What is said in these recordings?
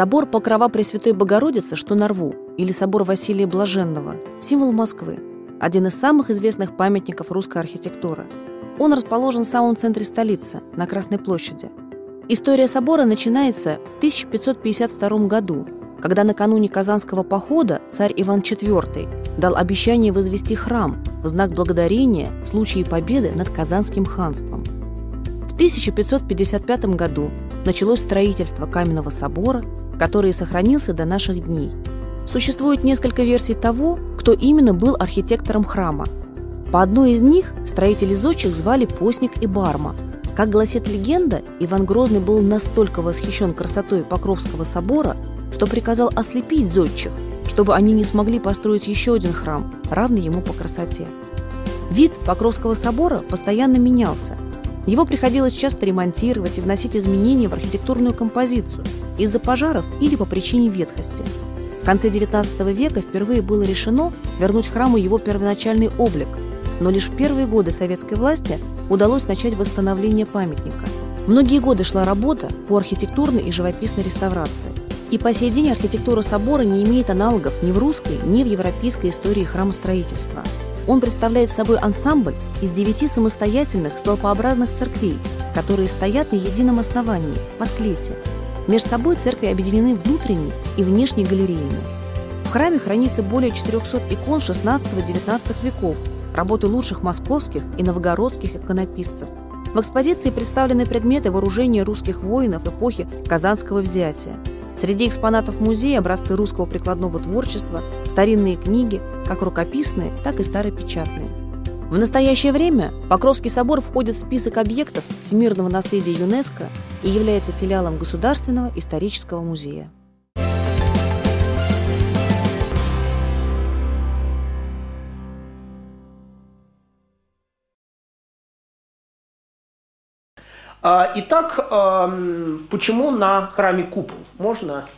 Собор Покрова Пресвятой Богородицы, что на Рву, или собор Василия Блаженного – символ Москвы, один из самых известных памятников русской архитектуры. Он расположен в самом центре столицы, на Красной площади. История собора начинается в 1552 году, когда накануне Казанского похода царь Иван IV дал обещание возвести храм в знак благодарения в случае победы над Казанским ханством. В 1555 году началось строительство каменного собора, который сохранился до наших дней. Существует несколько версий того, кто именно был архитектором храма. По одной из них строители зодчих звали Постник и Барма. Как гласит легенда, Иван Грозный был настолько восхищен красотой Покровского собора, что приказал ослепить зодчих, чтобы они не смогли построить еще один храм, равный ему по красоте. Вид Покровского собора постоянно менялся – его приходилось часто ремонтировать и вносить изменения в архитектурную композицию из-за пожаров или по причине ветхости. В конце XIX века впервые было решено вернуть храму его первоначальный облик, но лишь в первые годы советской власти удалось начать восстановление памятника. Многие годы шла работа по архитектурной и живописной реставрации. И по сей день архитектура собора не имеет аналогов ни в русской, ни в европейской истории храмостроительства – он представляет собой ансамбль из девяти самостоятельных столпообразных церквей, которые стоят на едином основании, под клете. Между собой церкви объединены внутренней и внешней галереями. В храме хранится более 400 икон 16-19 веков, работы лучших московских и новгородских иконописцев. В экспозиции представлены предметы вооружения русских воинов эпохи Казанского взятия – Среди экспонатов музея образцы русского прикладного творчества, старинные книги, как рукописные, так и старопечатные. В настоящее время Покровский собор входит в список объектов всемирного наследия ЮНЕСКО и является филиалом Государственного исторического музея. А, итак, почему на храме купол? Можно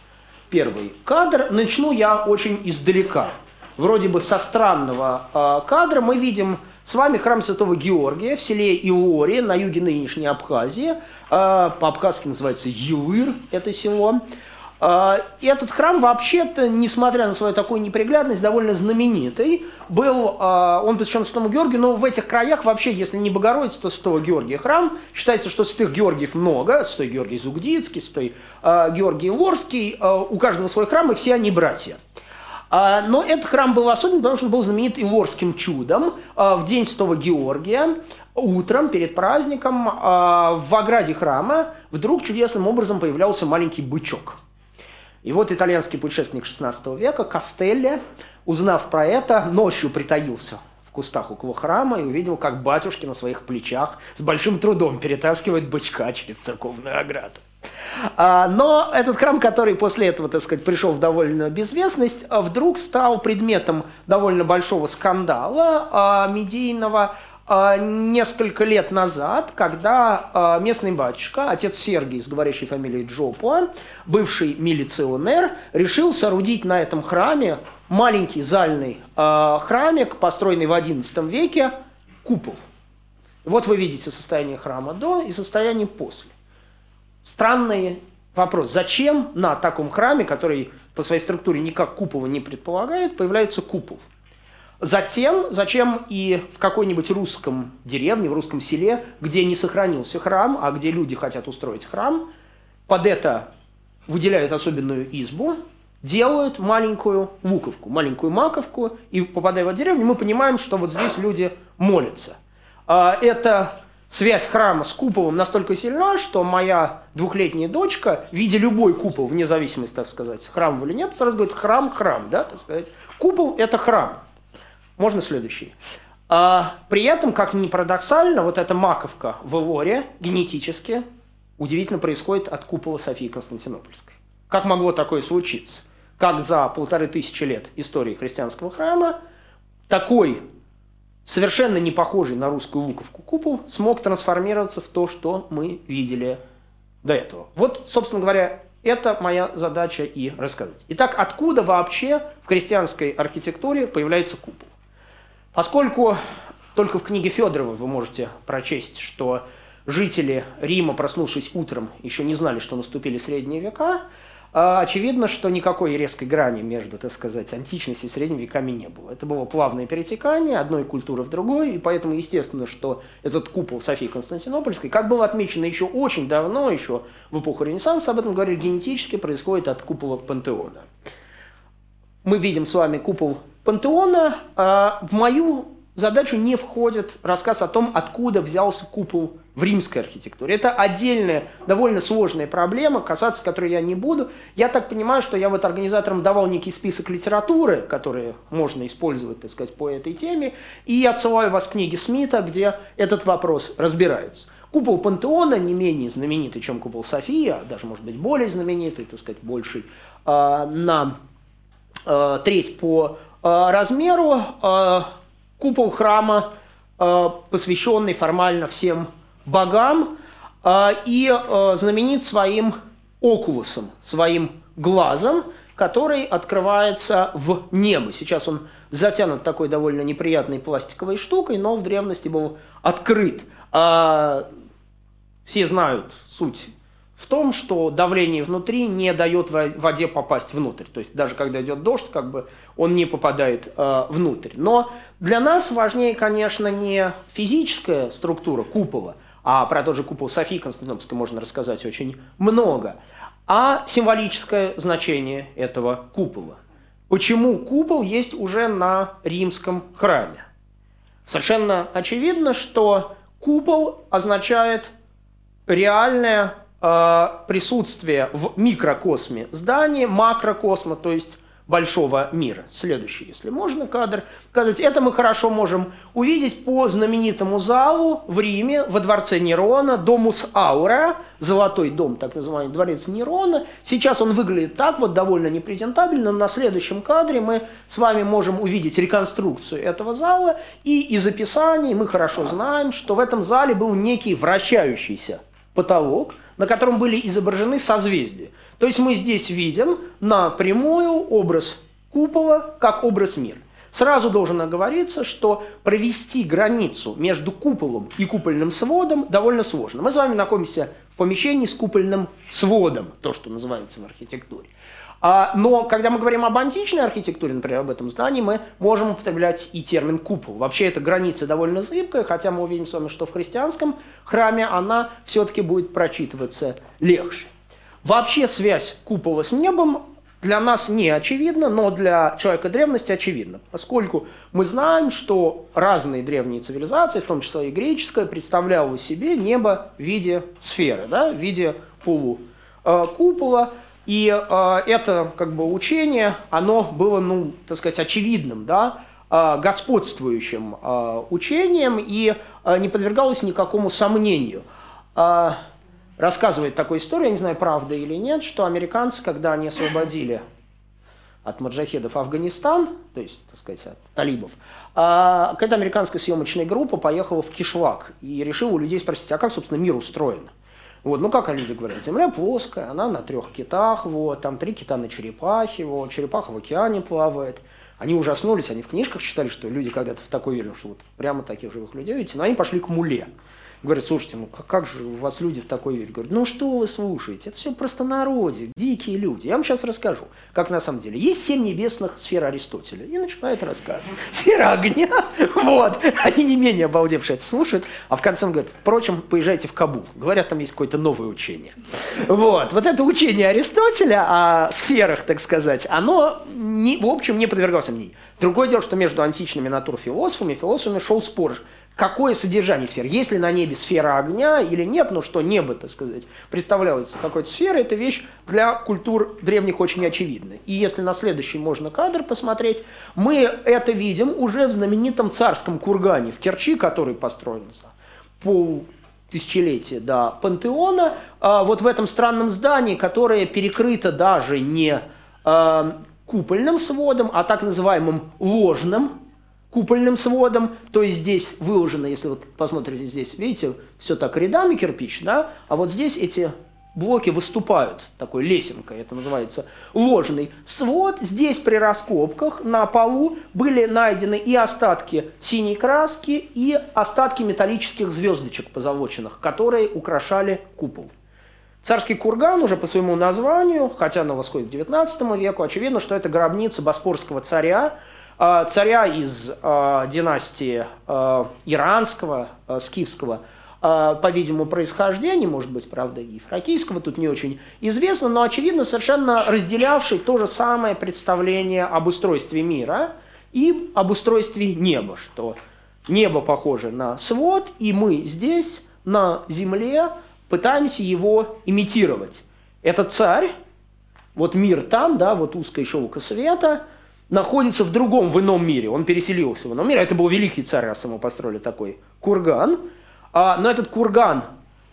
первый кадр. Начну я очень издалека. Вроде бы со странного а, кадра мы видим с вами храм Святого Георгия в селе Илори на юге нынешней Абхазии. А, по-абхазски называется Елыр, это село. А, и этот храм вообще-то, несмотря на свою такую неприглядность, довольно знаменитый. Был, а, он посвящен Святому Георгию, но в этих краях вообще, если не Богородица, то Святого Георгия храм. Считается, что святых Георгиев много. Святой Георгий Зугдицкий, Святой а, Георгий Лорский. У каждого свой храм, и все они братья. Но этот храм был особенным, потому что он был знаменит Илорским чудом. В день Святого Георгия утром перед праздником в ограде храма вдруг чудесным образом появлялся маленький бычок – и вот итальянский путешественник XVI века Кастелли, узнав про это, ночью притаился в кустах около храма и увидел, как батюшки на своих плечах с большим трудом перетаскивают бычка через церковную ограду. А, но этот храм, который после этого, так сказать, пришел в довольно безвестность, вдруг стал предметом довольно большого скандала а, медийного, а, несколько лет назад, когда а, местный батюшка, отец Сергий с говорящей фамилией Джопуа, бывший милиционер, решил соорудить на этом храме маленький зальный а, храмик, построенный в XI веке, купол. Вот вы видите состояние храма до и состояние после. Странный вопрос. Зачем на таком храме, который по своей структуре никак купола не предполагает, появляется купол? Затем, зачем и в какой-нибудь русском деревне, в русском селе, где не сохранился храм, а где люди хотят устроить храм, под это выделяют особенную избу, делают маленькую луковку, маленькую маковку, и попадая в деревню, мы понимаем, что вот здесь люди молятся. А, эта связь храма с куполом настолько сильна, что моя двухлетняя дочка, видя любой купол, вне зависимости, так сказать, храм или нет, сразу говорит, храм, храм, да, так сказать. Купол – это храм. Можно следующий. А, при этом, как ни парадоксально, вот эта маковка в Элоре генетически удивительно происходит от купола Софии Константинопольской. Как могло такое случиться? Как за полторы тысячи лет истории христианского храма такой совершенно не похожий на русскую луковку купол смог трансформироваться в то, что мы видели до этого. Вот, собственно говоря, это моя задача и рассказать. Итак, откуда вообще в христианской архитектуре появляется купол? Поскольку только в книге Федорова вы можете прочесть, что жители Рима, проснувшись утром, еще не знали, что наступили средние века, а, очевидно, что никакой резкой грани между, так сказать, античностью и средними веками не было. Это было плавное перетекание одной культуры в другой, и поэтому естественно, что этот купол Софии Константинопольской, как было отмечено еще очень давно, еще в эпоху Ренессанса, об этом говорили, генетически происходит от купола Пантеона. Мы видим с вами купол Пантеона. А, в мою задачу не входит рассказ о том, откуда взялся купол в римской архитектуре. Это отдельная, довольно сложная проблема, касаться которой я не буду. Я так понимаю, что я вот организаторам давал некий список литературы, которые можно использовать, так сказать, по этой теме, и отсылаю вас к книге Смита, где этот вопрос разбирается. Купол Пантеона не менее знаменитый, чем купол Софии, а даже, может быть, более знаменитый, так сказать, больший, э, на э, треть по размеру. Э, купол храма, э, посвященный формально всем богам, э, и э, знаменит своим окулусом, своим глазом, который открывается в небо. Сейчас он затянут такой довольно неприятной пластиковой штукой, но в древности был открыт. Все знают суть в том, что давление внутри не дает воде попасть внутрь. То есть даже когда идет дождь, как бы он не попадает э, внутрь. Но для нас важнее, конечно, не физическая структура купола, а про тот же купол Софии Константинопольской можно рассказать очень много, а символическое значение этого купола. Почему купол есть уже на римском храме? Совершенно очевидно, что купол означает реальное присутствие в микрокосме здания, макрокосма, то есть большого мира. Следующий, если можно, кадр. Сказать, это мы хорошо можем увидеть по знаменитому залу в Риме, во дворце Нерона, Домус Аура, золотой дом, так называемый дворец Нерона. Сейчас он выглядит так вот довольно непрезентабельно, но на следующем кадре мы с вами можем увидеть реконструкцию этого зала, и из описаний мы хорошо знаем, что в этом зале был некий вращающийся потолок, на котором были изображены созвездия. То есть мы здесь видим напрямую образ купола как образ мира. Сразу должен оговориться, что провести границу между куполом и купольным сводом довольно сложно. Мы с вами находимся в помещении с купольным сводом, то, что называется в архитектуре. А, но когда мы говорим об античной архитектуре, например, об этом здании, мы можем употреблять и термин купол. Вообще эта граница довольно зыбкая, хотя мы увидим с вами, что в христианском храме она все-таки будет прочитываться легче. Вообще связь купола с небом для нас не очевидна, но для человека древности очевидна, поскольку мы знаем, что разные древние цивилизации, в том числе и греческая, представляла себе небо в виде сферы, да, в виде полукупола. Э, и э, это как бы учение, оно было, ну, так сказать, очевидным, да, э, господствующим э, учением и э, не подвергалось никакому сомнению. Э, рассказывает такую историю, я не знаю, правда или нет, что американцы, когда они освободили от маджахедов Афганистан, то есть, так сказать, от талибов, а, какая-то американская съемочная группа поехала в Кишлак и решила у людей спросить, а как, собственно, мир устроен? Вот, ну как люди говорят, земля плоская, она на трех китах, вот, там три кита на черепахе, вот, черепаха в океане плавает. Они ужаснулись, они в книжках читали, что люди когда-то в такое верили, что вот прямо таких живых людей видите, но они пошли к муле. Говорят, слушайте, ну как, как же у вас люди в такой верят? Говорят, ну что вы слушаете, это все просто народе, дикие люди. Я вам сейчас расскажу, как на самом деле. Есть семь небесных сфер Аристотеля. И начинает рассказ. Сфера огня, вот. Они не менее обалдевшие это слушают. А в конце он говорит, впрочем, поезжайте в Кабул. Говорят, там есть какое-то новое учение. Вот. Вот это учение Аристотеля о сферах, так сказать, оно, не, в общем, не подвергалось сомнению. Другое дело, что между античными натурфилософами, философами шел спор, какое содержание сфер. Есть ли на небе сфера огня или нет, но что небо, так сказать, представляется какой-то сферой, это вещь для культур древних очень очевидна. И если на следующий можно кадр посмотреть, мы это видим уже в знаменитом царском кургане в Керчи, который построен за пол тысячелетия до пантеона, а, вот в этом странном здании, которое перекрыто даже не а, купольным сводом, а так называемым ложным купольным сводом, то есть здесь выложено, если вот посмотрите здесь, видите, все так рядами кирпич, да, а вот здесь эти блоки выступают такой лесенкой, это называется ложный свод. Здесь при раскопках на полу были найдены и остатки синей краски, и остатки металлических звездочек позолоченных, которые украшали купол. Царский курган уже по своему названию, хотя она восходит к XIX веку, очевидно, что это гробница боспорского царя, царя из а, династии а, иранского, скифского, по-видимому, происхождения, может быть, правда, и фракийского, тут не очень известно, но, очевидно, совершенно разделявший то же самое представление об устройстве мира и об устройстве неба, что небо похоже на свод, и мы здесь, на земле, пытаемся его имитировать. Это царь, вот мир там, да, вот узкая щелка света, находится в другом, в ином мире. Он переселился в ином мире. Это был великий царь, раз ему построили такой курган. А, но этот курган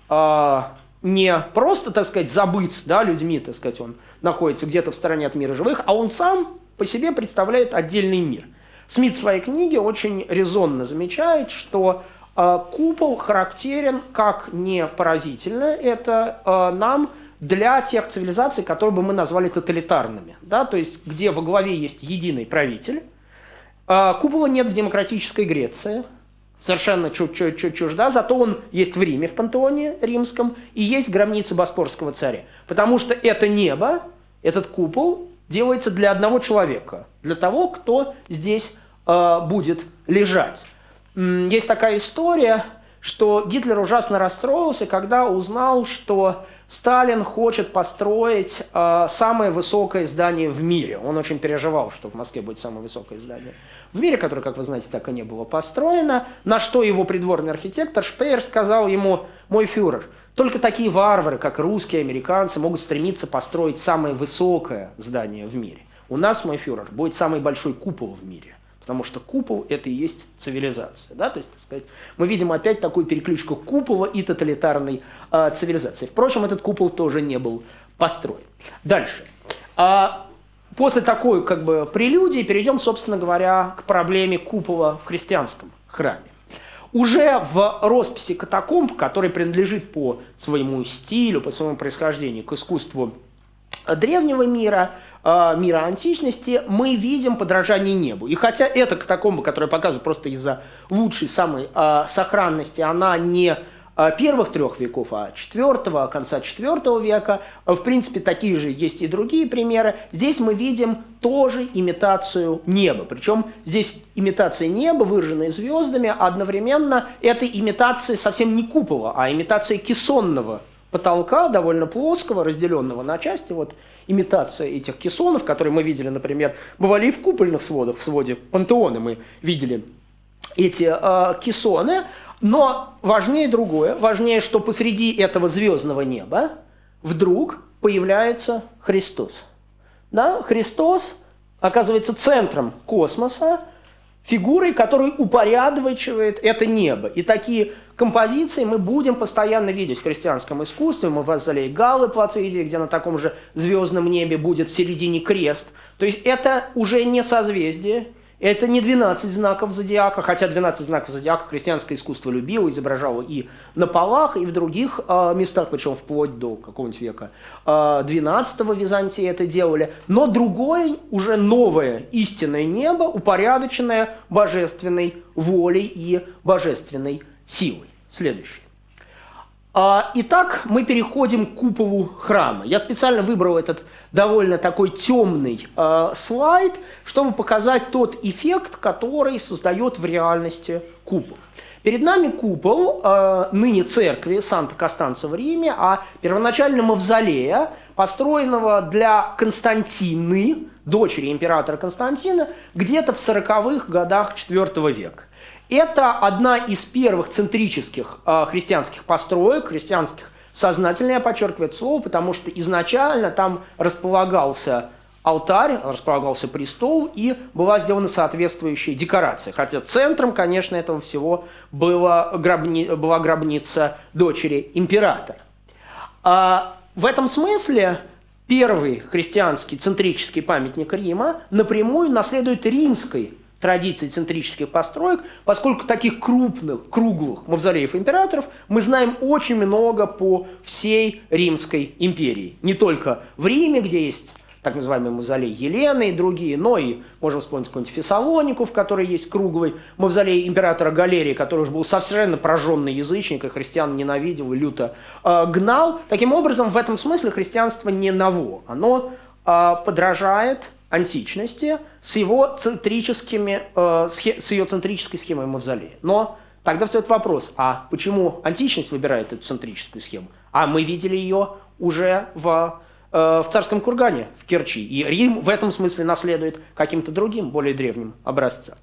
а, не просто, так сказать, забыт да, людьми, так сказать, он находится где-то в стороне от мира живых, а он сам по себе представляет отдельный мир. Смит в своей книге очень резонно замечает, что э, купол характерен как не поразительно, это э, нам для тех цивилизаций, которые бы мы назвали тоталитарными, да, то есть где во главе есть единый правитель. Э, купола нет в демократической Греции, совершенно чужда, зато он есть в Риме, в пантеоне римском, и есть гробница Боспорского царя. Потому что это небо, этот купол делается для одного человека, для того, кто здесь э, будет лежать. Есть такая история, что Гитлер ужасно расстроился, когда узнал, что Сталин хочет построить э, самое высокое здание в мире. Он очень переживал, что в Москве будет самое высокое здание в мире, которое, как вы знаете, так и не было построено. На что его придворный архитектор Шпеер сказал ему, мой фюрер, только такие варвары, как русские, американцы, могут стремиться построить самое высокое здание в мире. У нас, мой фюрер, будет самый большой купол в мире потому что купол – это и есть цивилизация. Да? То есть, так сказать, мы видим опять такую переключку купола и тоталитарной э, цивилизации. Впрочем, этот купол тоже не был построен. Дальше. А после такой как бы, прелюдии перейдем, собственно говоря, к проблеме купола в христианском храме. Уже в росписи катакомб, который принадлежит по своему стилю, по своему происхождению к искусству древнего мира – мира античности, мы видим подражание небу. И хотя эта катакомба, которая показывает просто из-за лучшей самой э, сохранности, она не э, первых трех веков, а четвертого, конца четвертого века. В принципе, такие же есть и другие примеры. Здесь мы видим тоже имитацию неба. Причем здесь имитация неба, выраженная звездами, а одновременно это имитация совсем не купола, а имитация кессонного потолка, довольно плоского, разделенного на части. Вот имитация этих кессонов, которые мы видели, например, бывали и в купольных сводах, в своде пантеона мы видели эти э, кессоны, но важнее другое, важнее, что посреди этого звездного неба вдруг появляется Христос. Да? Христос оказывается центром космоса, фигурой, которая упорядочивает это небо. И такие композиции мы будем постоянно видеть в христианском искусстве. Мы воздали Галлы Плацидии, где на таком же звездном небе будет в середине крест. То есть это уже не созвездие, это не 12 знаков зодиака, хотя 12 знаков зодиака христианское искусство любило, изображало и на полах, и в других э, местах, причем вплоть до какого-нибудь века э, 12 Византии это делали. Но другое, уже новое истинное небо, упорядоченное божественной волей и божественной силой. Следующий. А, итак, мы переходим к куполу храма. Я специально выбрал этот довольно такой темный э, слайд, чтобы показать тот эффект, который создает в реальности купол. Перед нами купол э, ныне церкви Санта-Костанца в Риме, а первоначально мавзолея, построенного для Константины, дочери императора Константина, где-то в 40-х годах IV века. Это одна из первых центрических э, христианских построек, христианских сознательно я подчеркиваю это слово, потому что изначально там располагался алтарь, располагался престол, и была сделана соответствующая декорация. Хотя центром, конечно, этого всего была, гробни, была гробница дочери императора. А в этом смысле первый христианский центрический памятник Рима напрямую наследует римской традиций центрических построек, поскольку таких крупных, круглых мавзолеев императоров мы знаем очень много по всей Римской империи. Не только в Риме, где есть так называемый мавзолей Елены и другие, но и можем вспомнить какую-нибудь Фессалонику, в которой есть круглый мавзолей императора Галерии, который уже был совершенно прожженный язычник, и христиан ненавидел и люто э, гнал. Таким образом, в этом смысле христианство не ново. Оно э, подражает античности с его центрическими, э, с ее центрической схемой мавзолея. Но тогда встает вопрос, а почему античность выбирает эту центрическую схему? А мы видели ее уже в, э, в царском кургане в Керчи. И Рим в этом смысле наследует каким-то другим, более древним образцам.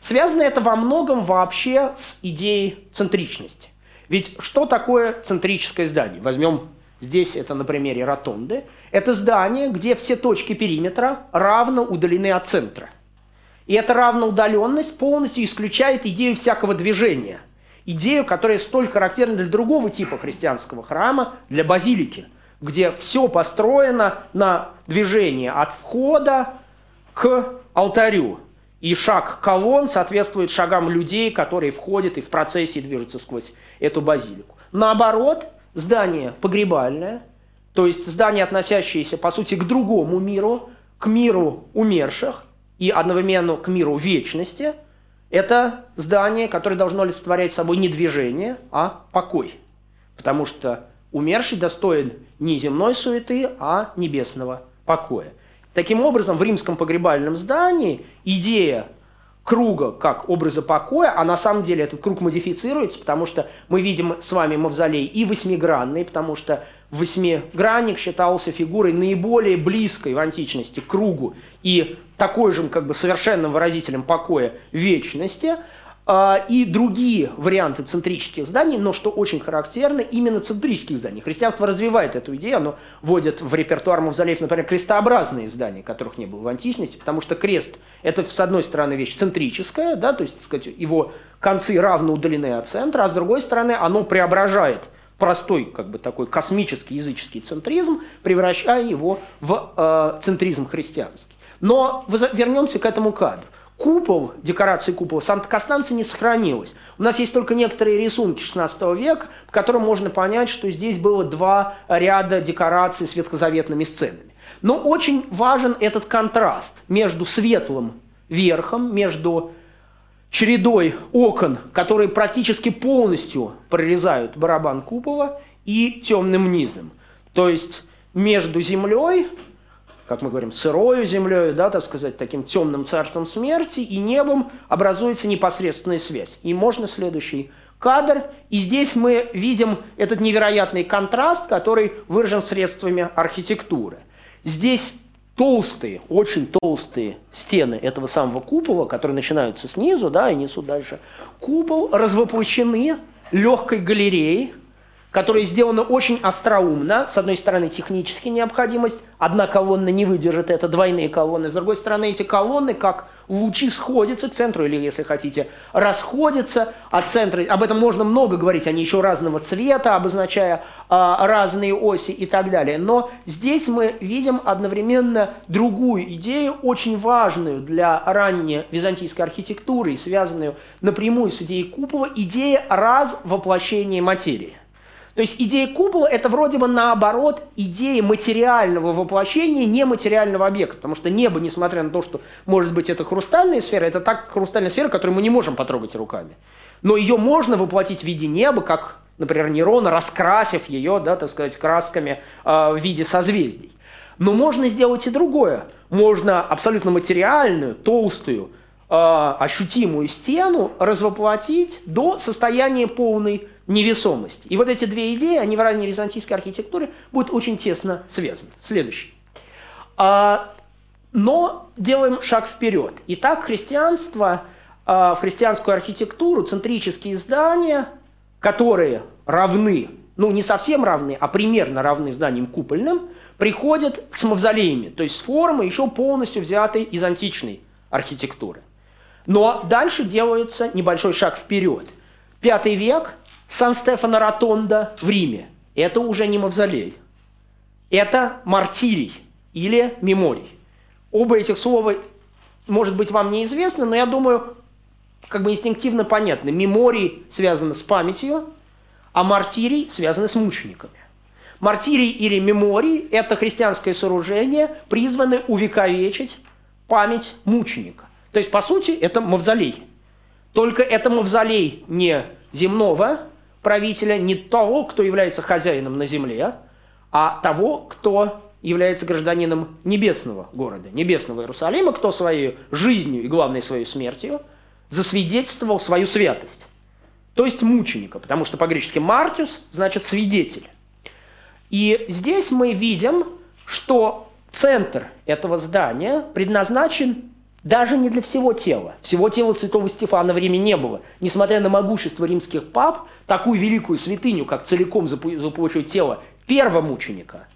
Связано это во многом вообще с идеей центричности. Ведь что такое центрическое здание? Возьмем здесь это на примере ротонды. Это здание, где все точки периметра равно удалены от центра. И эта равноудаленность полностью исключает идею всякого движения – идею, которая столь характерна для другого типа христианского храма, для базилики, где все построено на движении от входа к алтарю. И шаг колонн соответствует шагам людей, которые входят и в процессе движутся сквозь эту базилику. Наоборот, здание погребальное, то есть здание, относящееся, по сути, к другому миру, к миру умерших и одновременно к миру вечности – это здание, которое должно олицетворять собой не движение, а покой. Потому что умерший достоин не земной суеты, а небесного покоя. Таким образом, в римском погребальном здании идея круга как образа покоя, а на самом деле этот круг модифицируется, потому что мы видим с вами мавзолей и восьмигранный, потому что восьмигранник считался фигурой наиболее близкой в античности к кругу и такой же как бы совершенным выразителем покоя вечности, и другие варианты центрических зданий, но что очень характерно, именно центрических зданий. Христианство развивает эту идею, оно вводит в репертуар мавзолеев, например, крестообразные здания, которых не было в античности, потому что крест – это, с одной стороны, вещь центрическая, да, то есть, так сказать, его концы равно удалены от центра, а с другой стороны, оно преображает простой, как бы такой космический языческий центризм, превращая его в э, центризм христианский. Но вернемся к этому кадру. Купол, декорации купола Санта-Костанца не сохранилось. У нас есть только некоторые рисунки 16 века, по которым можно понять, что здесь было два ряда декораций с ветхозаветными сценами. Но очень важен этот контраст между светлым верхом, между чередой окон, которые практически полностью прорезают барабан купола, и темным низом. То есть между землей как мы говорим, сырою землей, да, так сказать, таким темным царством смерти, и небом образуется непосредственная связь. И можно следующий кадр. И здесь мы видим этот невероятный контраст, который выражен средствами архитектуры. Здесь толстые, очень толстые стены этого самого купола, которые начинаются снизу, да, и несут дальше. Купол развоплощены легкой галереей, которое сделано очень остроумно. С одной стороны, технически необходимость, одна колонна не выдержит это, двойные колонны. С другой стороны, эти колонны, как лучи сходятся к центру, или, если хотите, расходятся от центра. Об этом можно много говорить, они еще разного цвета, обозначая а, разные оси и так далее. Но здесь мы видим одновременно другую идею, очень важную для ранней византийской архитектуры связанную напрямую с идеей купола, идея развоплощения материи. То есть идея купола – это вроде бы наоборот идея материального воплощения нематериального объекта. Потому что небо, несмотря на то, что может быть это хрустальная сфера, это так хрустальная сфера, которую мы не можем потрогать руками. Но ее можно воплотить в виде неба, как, например, Нерона, раскрасив ее, да, так сказать, красками э, в виде созвездий. Но можно сделать и другое. Можно абсолютно материальную, толстую, э, ощутимую стену развоплотить до состояния полной невесомость. И вот эти две идеи, они в ранней византийской архитектуре будут очень тесно связаны. Следующий. А, но делаем шаг вперед. Итак, христианство, а, в христианскую архитектуру центрические здания, которые равны, ну не совсем равны, а примерно равны зданиям купольным, приходят с мавзолеями, то есть с формы еще полностью взятой из античной архитектуры. Но дальше делается небольшой шаг вперед. Пятый век Сан-Стефано Ротонда в Риме. Это уже не мавзолей. Это мартирий или меморий. Оба этих слова, может быть, вам неизвестны, но я думаю, как бы инстинктивно понятны. Меморий связаны с памятью, а мартирий связаны с мучениками. Мартирий или меморий – это христианское сооружение, призванное увековечить память мученика. То есть, по сути, это мавзолей. Только это мавзолей не земного правителя, не того, кто является хозяином на земле, а того, кто является гражданином небесного города, небесного Иерусалима, кто своей жизнью и, главной своей смертью засвидетельствовал свою святость. То есть мученика, потому что по-гречески «мартиус» значит «свидетель». И здесь мы видим, что центр этого здания предназначен даже не для всего тела. Всего тела святого Стефана в Риме не было. Несмотря на могущество римских пап, такую великую святыню, как целиком заполучить тело первого мученика,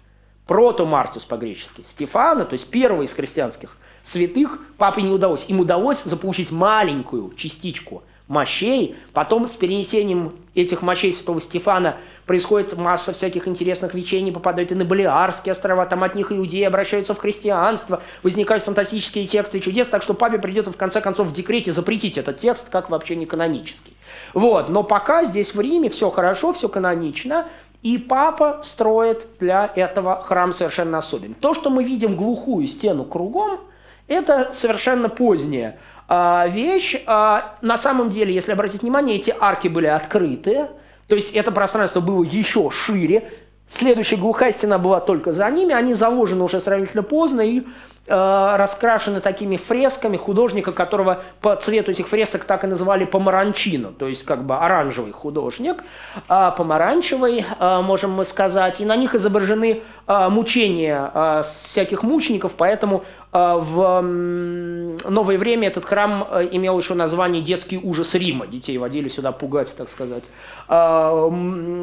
протомартиус по-гречески, Стефана, то есть первого из христианских святых, папе не удалось. Им удалось заполучить маленькую частичку мощей. Потом с перенесением этих мощей святого Стефана происходит масса всяких интересных вечений, попадают и на Балиарские острова, там от них иудеи обращаются в христианство, возникают фантастические тексты чудес, так что папе придется в конце концов в декрете запретить этот текст как вообще не канонический. Вот, но пока здесь в Риме все хорошо, все канонично, и папа строит для этого храм совершенно особенный. То, что мы видим глухую стену кругом, это совершенно поздняя а, вещь. А, на самом деле, если обратить внимание, эти арки были открыты, то есть это пространство было еще шире. Следующая глухая стена была только за ними. Они заложены уже сравнительно поздно и э, раскрашены такими фресками художника, которого по цвету этих фресок так и называли помаранчино, то есть как бы оранжевый художник, э, помаранчевый, э, можем мы сказать. И на них изображены э, мучения э, всяких мучеников, поэтому в новое время этот храм э, имел еще название «Детский ужас Рима». Детей водили сюда пугать, так сказать, а,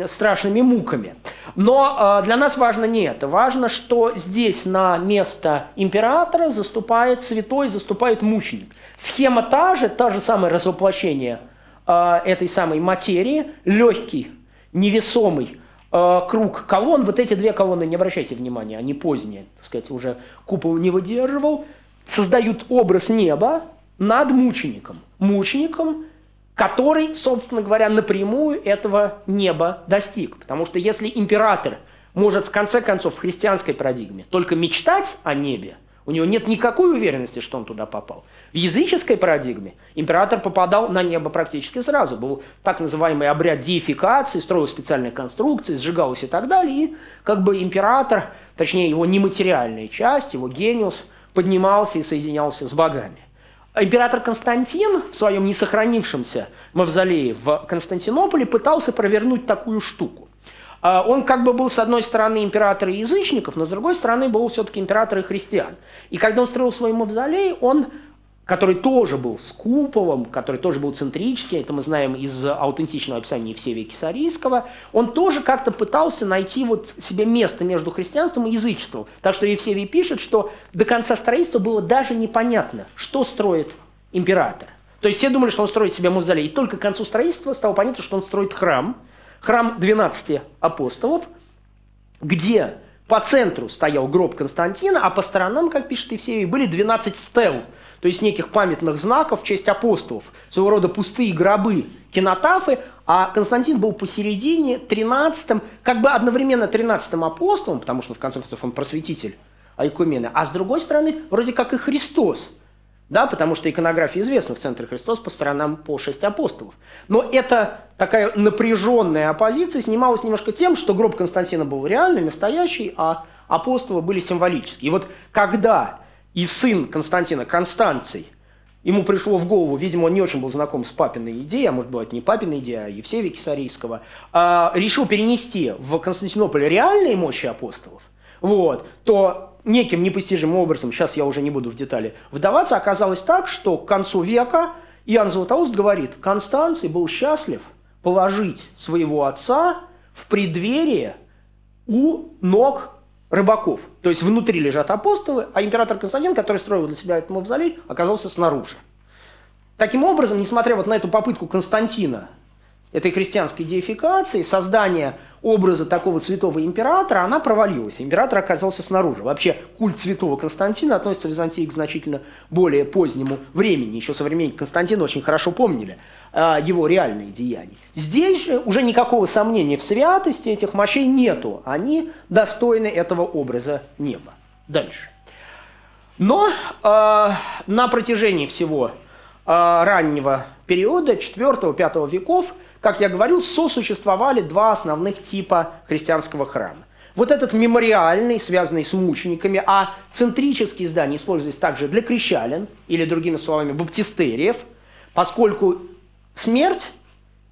страшными муками. Но а, для нас важно не это. Важно, что здесь на место императора заступает святой, заступает мученик. Схема та же, та же самое развоплощение этой самой материи, легкий, невесомый, круг колонн, вот эти две колонны, не обращайте внимания, они поздние, так сказать, уже купол не выдерживал, создают образ неба над мучеником. Мучеником, который, собственно говоря, напрямую этого неба достиг. Потому что если император может в конце концов в христианской парадигме только мечтать о небе – у него нет никакой уверенности, что он туда попал. В языческой парадигме император попадал на небо практически сразу. Был так называемый обряд деификации, строил специальные конструкции, сжигалось и так далее. И как бы император, точнее его нематериальная часть, его гениус, поднимался и соединялся с богами. Император Константин в своем несохранившемся мавзолее в Константинополе пытался провернуть такую штуку. А, он как бы был, с одной стороны, император язычников, но с другой стороны, был все-таки император и христиан. И когда он строил свой мавзолей, он который тоже был скуповым, который тоже был центрический, это мы знаем из аутентичного описания Евсевия Кисарийского, он тоже как-то пытался найти вот себе место между христианством и язычеством. Так что Евсевий пишет, что до конца строительства было даже непонятно, что строит император. То есть все думали, что он строит себе мавзолей, и только к концу строительства стало понятно, что он строит храм – храм 12 апостолов, где по центру стоял гроб Константина, а по сторонам, как пишет Евсеевий, были 12 стел, то есть неких памятных знаков в честь апостолов, своего рода пустые гробы, кинотафы, а Константин был посередине, 13-м, как бы одновременно 13-м апостолом, потому что, в конце концов, он просветитель Айкумены, а с другой стороны, вроде как и Христос – да, потому что иконография известна. В центре Христос по сторонам по шесть апостолов. Но эта такая напряженная оппозиция снималась немножко тем, что гроб Константина был реальный, настоящий, а апостолы были символические. И вот когда и сын Константина, Констанций, ему пришло в голову, видимо, он не очень был знаком с папиной идеей, а может быть не папиной идеей, а Евсевия Кисарийского, а, решил перенести в Константинополь реальные мощи апостолов, вот, то неким непостижимым образом, сейчас я уже не буду в детали вдаваться, оказалось так, что к концу века Иоанн Златоуст говорит, Констанций был счастлив положить своего отца в преддверие у ног рыбаков. То есть внутри лежат апостолы, а император Константин, который строил для себя этот мавзолей, оказался снаружи. Таким образом, несмотря вот на эту попытку Константина этой христианской деификации, создания образа такого святого императора, она провалилась. Император оказался снаружи. Вообще культ святого Константина относится в Византии к значительно более позднему времени. Еще современники Константина очень хорошо помнили его реальные деяния. Здесь же уже никакого сомнения в святости этих мощей нету. Они достойны этого образа неба. Дальше. Но э, на протяжении всего э, раннего периода, 4-5 веков, как я говорил, сосуществовали два основных типа христианского храма. Вот этот мемориальный, связанный с мучениками, а центрические здания использовались также для крещалин, или другими словами, баптистериев, поскольку смерть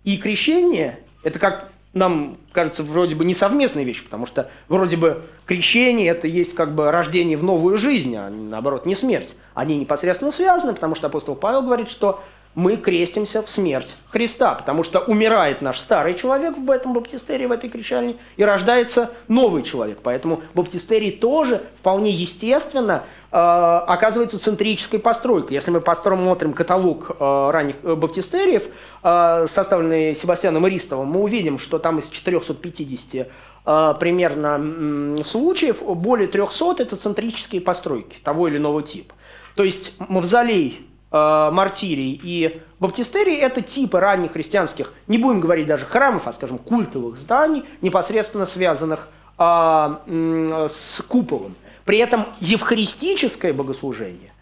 и крещение – это как нам кажется вроде бы не совместная вещь, потому что вроде бы крещение это есть как бы рождение в новую жизнь, а наоборот не смерть. Они непосредственно связаны, потому что апостол Павел говорит, что мы крестимся в смерть Христа, потому что умирает наш старый человек в этом баптистерии, в этой крещальне, и рождается новый человек. Поэтому баптистерий тоже вполне естественно э, оказывается центрической постройкой. Если мы посмотрим каталог э, ранних э, баптистериев, э, составленный Себастьяном Иристовым, мы увидим, что там из 450 э, примерно случаев более 300 это центрические постройки того или иного типа. То есть мавзолей э, мартирий и баптистерий – это типы ранних христианских, не будем говорить даже храмов, а, скажем, культовых зданий, непосредственно связанных э, с куполом. При этом евхаристическое богослужение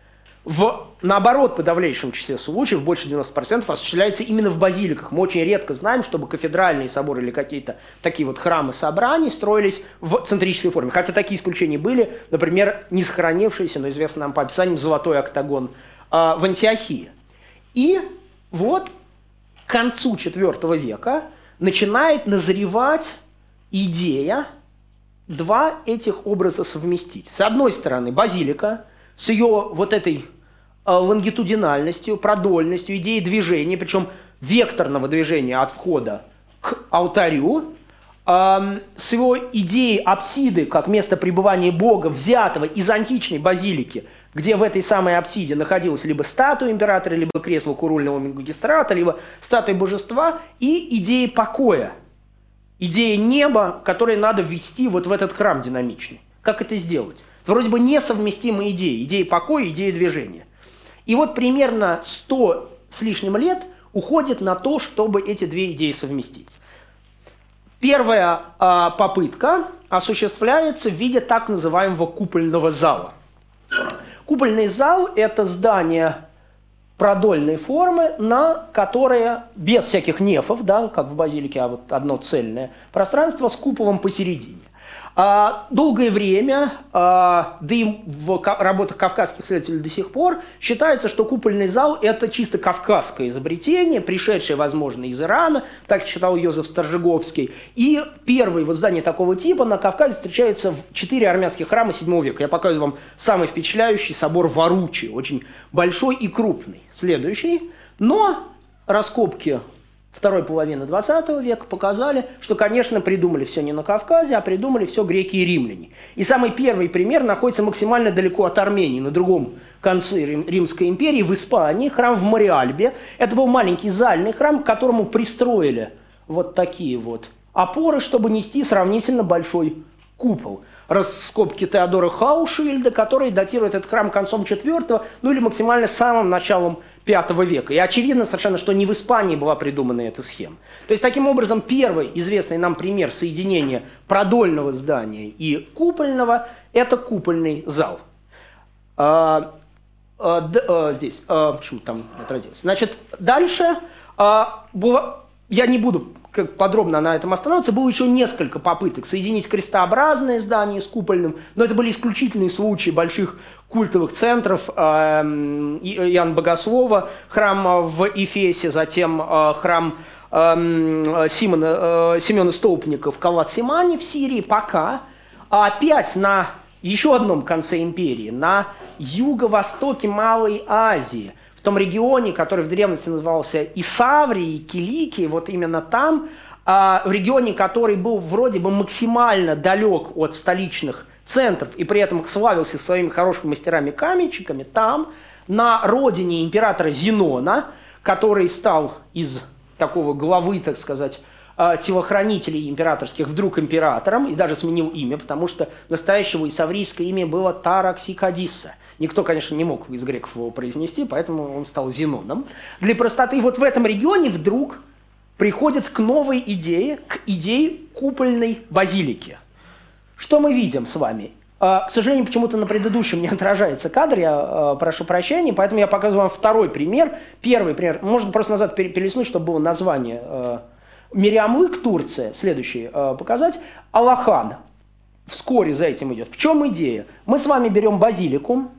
в, наоборот, подавляющем числе случаев, больше 90%, осуществляется именно в базиликах. Мы очень редко знаем, чтобы кафедральные соборы или какие-то такие вот храмы собраний строились в центрической форме. Хотя такие исключения были, например, не сохранившийся, но известный нам по описаниям, золотой октагон в Антиохии. И вот к концу IV века начинает назревать идея два этих образа совместить. С одной стороны, базилика с ее вот этой а, лонгитудинальностью, продольностью, идеей движения, причем векторного движения от входа к алтарю, с его идеей апсиды как место пребывания Бога, взятого из античной базилики – где в этой самой апсиде находилась либо статуя императора, либо кресло курульного магистрата, либо статуя божества, и идея покоя, идея неба, которую надо ввести вот в этот храм динамичный. Как это сделать? Это вроде бы несовместимые идеи, идеи покоя, идеи движения. И вот примерно 100 с лишним лет уходит на то, чтобы эти две идеи совместить. Первая а, попытка осуществляется в виде так называемого купольного зала – Купольный зал – это здание продольной формы, на которое без всяких нефов, да, как в базилике, а вот одно цельное пространство с куполом посередине. А, долгое время, а, да и в работах кавказских исследователей до сих пор, считается, что купольный зал – это чисто кавказское изобретение, пришедшее, возможно, из Ирана, так считал Йозеф Сторжеговский. И первые вот здания такого типа на Кавказе встречаются в четыре армянских храма 7 века. Я показываю вам самый впечатляющий собор Варучи, очень большой и крупный. Следующий. Но раскопки второй половины 20 века показали, что, конечно, придумали все не на Кавказе, а придумали все греки и римляне. И самый первый пример находится максимально далеко от Армении, на другом конце Римской империи, в Испании, храм в Мариальбе. Это был маленький зальный храм, к которому пристроили вот такие вот опоры, чтобы нести сравнительно большой купол раскопки Теодора Хаушильда, который датирует этот храм концом IV, ну или максимально самым началом V века. И очевидно совершенно, что не в Испании была придумана эта схема. То есть, таким образом, первый известный нам пример соединения продольного здания и купольного – это купольный зал. А, а, д, а, здесь, а, почему там отразилось? Значит, дальше а, я не буду как подробно на этом остановиться, было еще несколько попыток соединить крестообразное здание с купольным, но это были исключительные случаи больших культовых центров. Э, Иоанн Богослова, храм в Эфесе, затем э, храм эм, Симона, э, Семена Столпника в Калат-Симане в Сирии, пока опять на еще одном конце империи, на юго-востоке Малой Азии – в том регионе, который в древности назывался Исаврией, Киликией, вот именно там, а, в регионе, который был вроде бы максимально далек от столичных центров и при этом славился своими хорошими мастерами-каменщиками, там, на родине императора Зенона, который стал из такого главы, так сказать, а, телохранителей императорских вдруг императором и даже сменил имя, потому что настоящего исаврийское имя было Тараксикадиса – Никто, конечно, не мог из греков его произнести, поэтому он стал Зеноном. Для простоты вот в этом регионе вдруг приходит к новой идее, к идее купольной базилики. Что мы видим с вами? А, к сожалению, почему-то на предыдущем не отражается кадр, я а, прошу прощения, поэтому я показываю вам второй пример. Первый пример, можно просто назад перелистнуть, чтобы было название. А, Мириамлык, Турция, следующий показать. Аллахан, вскоре за этим идет. В чем идея? Мы с вами берем базилику,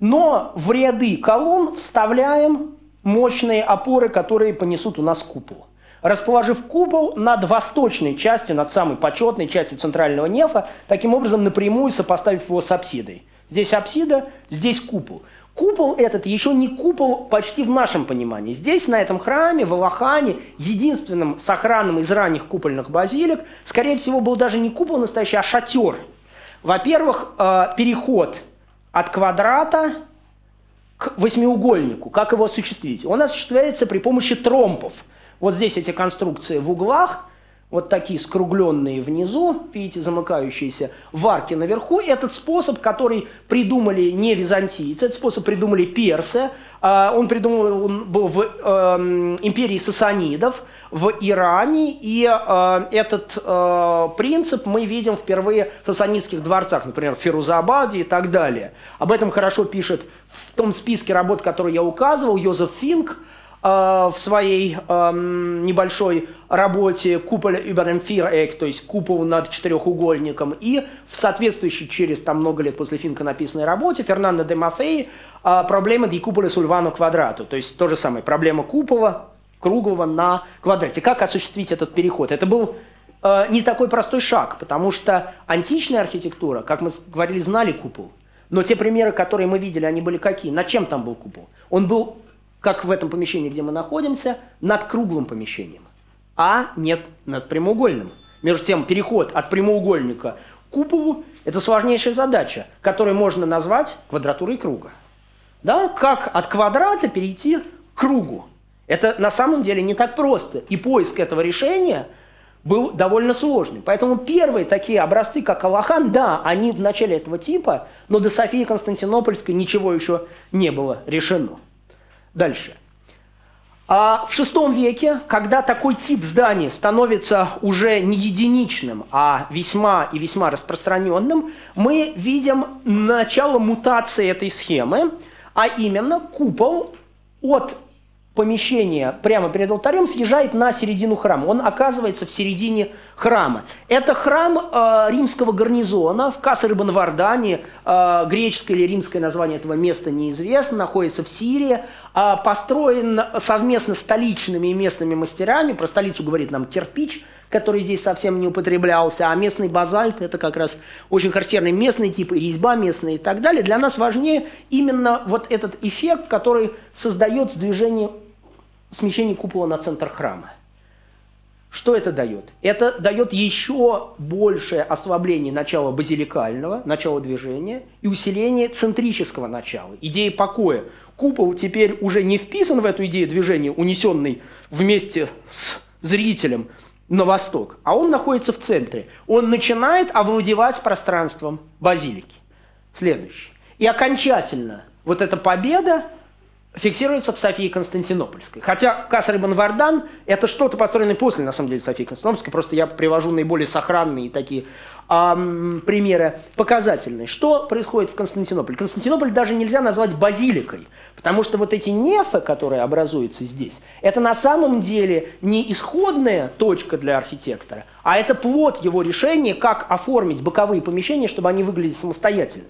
но в ряды колонн вставляем мощные опоры, которые понесут у нас купол расположив купол над восточной частью, над самой почетной частью центрального нефа, таким образом напрямую сопоставив его с апсидой. Здесь апсида, здесь купол. Купол этот еще не купол почти в нашем понимании. Здесь, на этом храме, в Алахане, единственным сохранным из ранних купольных базилик, скорее всего, был даже не купол настоящий, а шатер. Во-первых, э, переход от квадрата к восьмиугольнику. Как его осуществить? Он осуществляется при помощи тромпов – вот здесь эти конструкции в углах, вот такие скругленные внизу, видите, замыкающиеся в арке наверху. Этот способ, который придумали не византийцы, этот способ придумали персы. А, он, придумал, он был в э, империи сасанидов, в Иране, и э, этот э, принцип мы видим впервые в сасанидских дворцах, например, в Фирузабаде и так далее. Об этом хорошо пишет в том списке работ, который я указывал, Йозеф Финк – в своей э, небольшой работе «Куполь über Viereck», то есть «Купол над четырехугольником», и в соответствующей через там, много лет после Финка написанной работе Фернандо де Мафей э, «Проблема ди купола сульвану квадрату», то есть то же самое, проблема купола круглого на квадрате. Как осуществить этот переход? Это был э, не такой простой шаг, потому что античная архитектура, как мы говорили, знали купол. Но те примеры, которые мы видели, они были какие? На чем там был купол? Он был как в этом помещении, где мы находимся, над круглым помещением, а нет над прямоугольным. Между тем, переход от прямоугольника к куполу – это сложнейшая задача, которую можно назвать квадратурой круга. Да? Как от квадрата перейти к кругу? Это на самом деле не так просто. И поиск этого решения был довольно сложный. Поэтому первые такие образцы, как Аллахан, да, они в начале этого типа, но до Софии Константинопольской ничего еще не было решено. Дальше. А в VI веке, когда такой тип здания становится уже не единичным, а весьма и весьма распространенным, мы видим начало мутации этой схемы, а именно купол от помещение прямо перед алтарем съезжает на середину храма. Он оказывается в середине храма. Это храм э, римского гарнизона в Кассар-Ибн-Вардане. Э, греческое или римское название этого места неизвестно. Находится в Сирии. Э, построен совместно столичными и местными мастерами. Про столицу говорит нам кирпич который здесь совсем не употреблялся, а местный базальт – это как раз очень характерный местный тип, и резьба местная и так далее. Для нас важнее именно вот этот эффект, который создает движение смещение купола на центр храма. Что это дает? Это дает еще большее ослабление начала базиликального, начала движения и усиление центрического начала, идеи покоя. Купол теперь уже не вписан в эту идею движения, унесенный вместе с зрителем на восток, а он находится в центре. Он начинает овладевать пространством базилики. Следующий. И окончательно вот эта победа фиксируется в Софии Константинопольской. Хотя Касар ибн Вардан – это что-то построенное после, на самом деле, Софии Константинопольской. Просто я привожу наиболее сохранные такие эм, примеры показательные. Что происходит в Константинополе? Константинополь даже нельзя назвать базиликой, потому что вот эти нефы, которые образуются здесь, это на самом деле не исходная точка для архитектора, а это плод его решения, как оформить боковые помещения, чтобы они выглядели самостоятельными.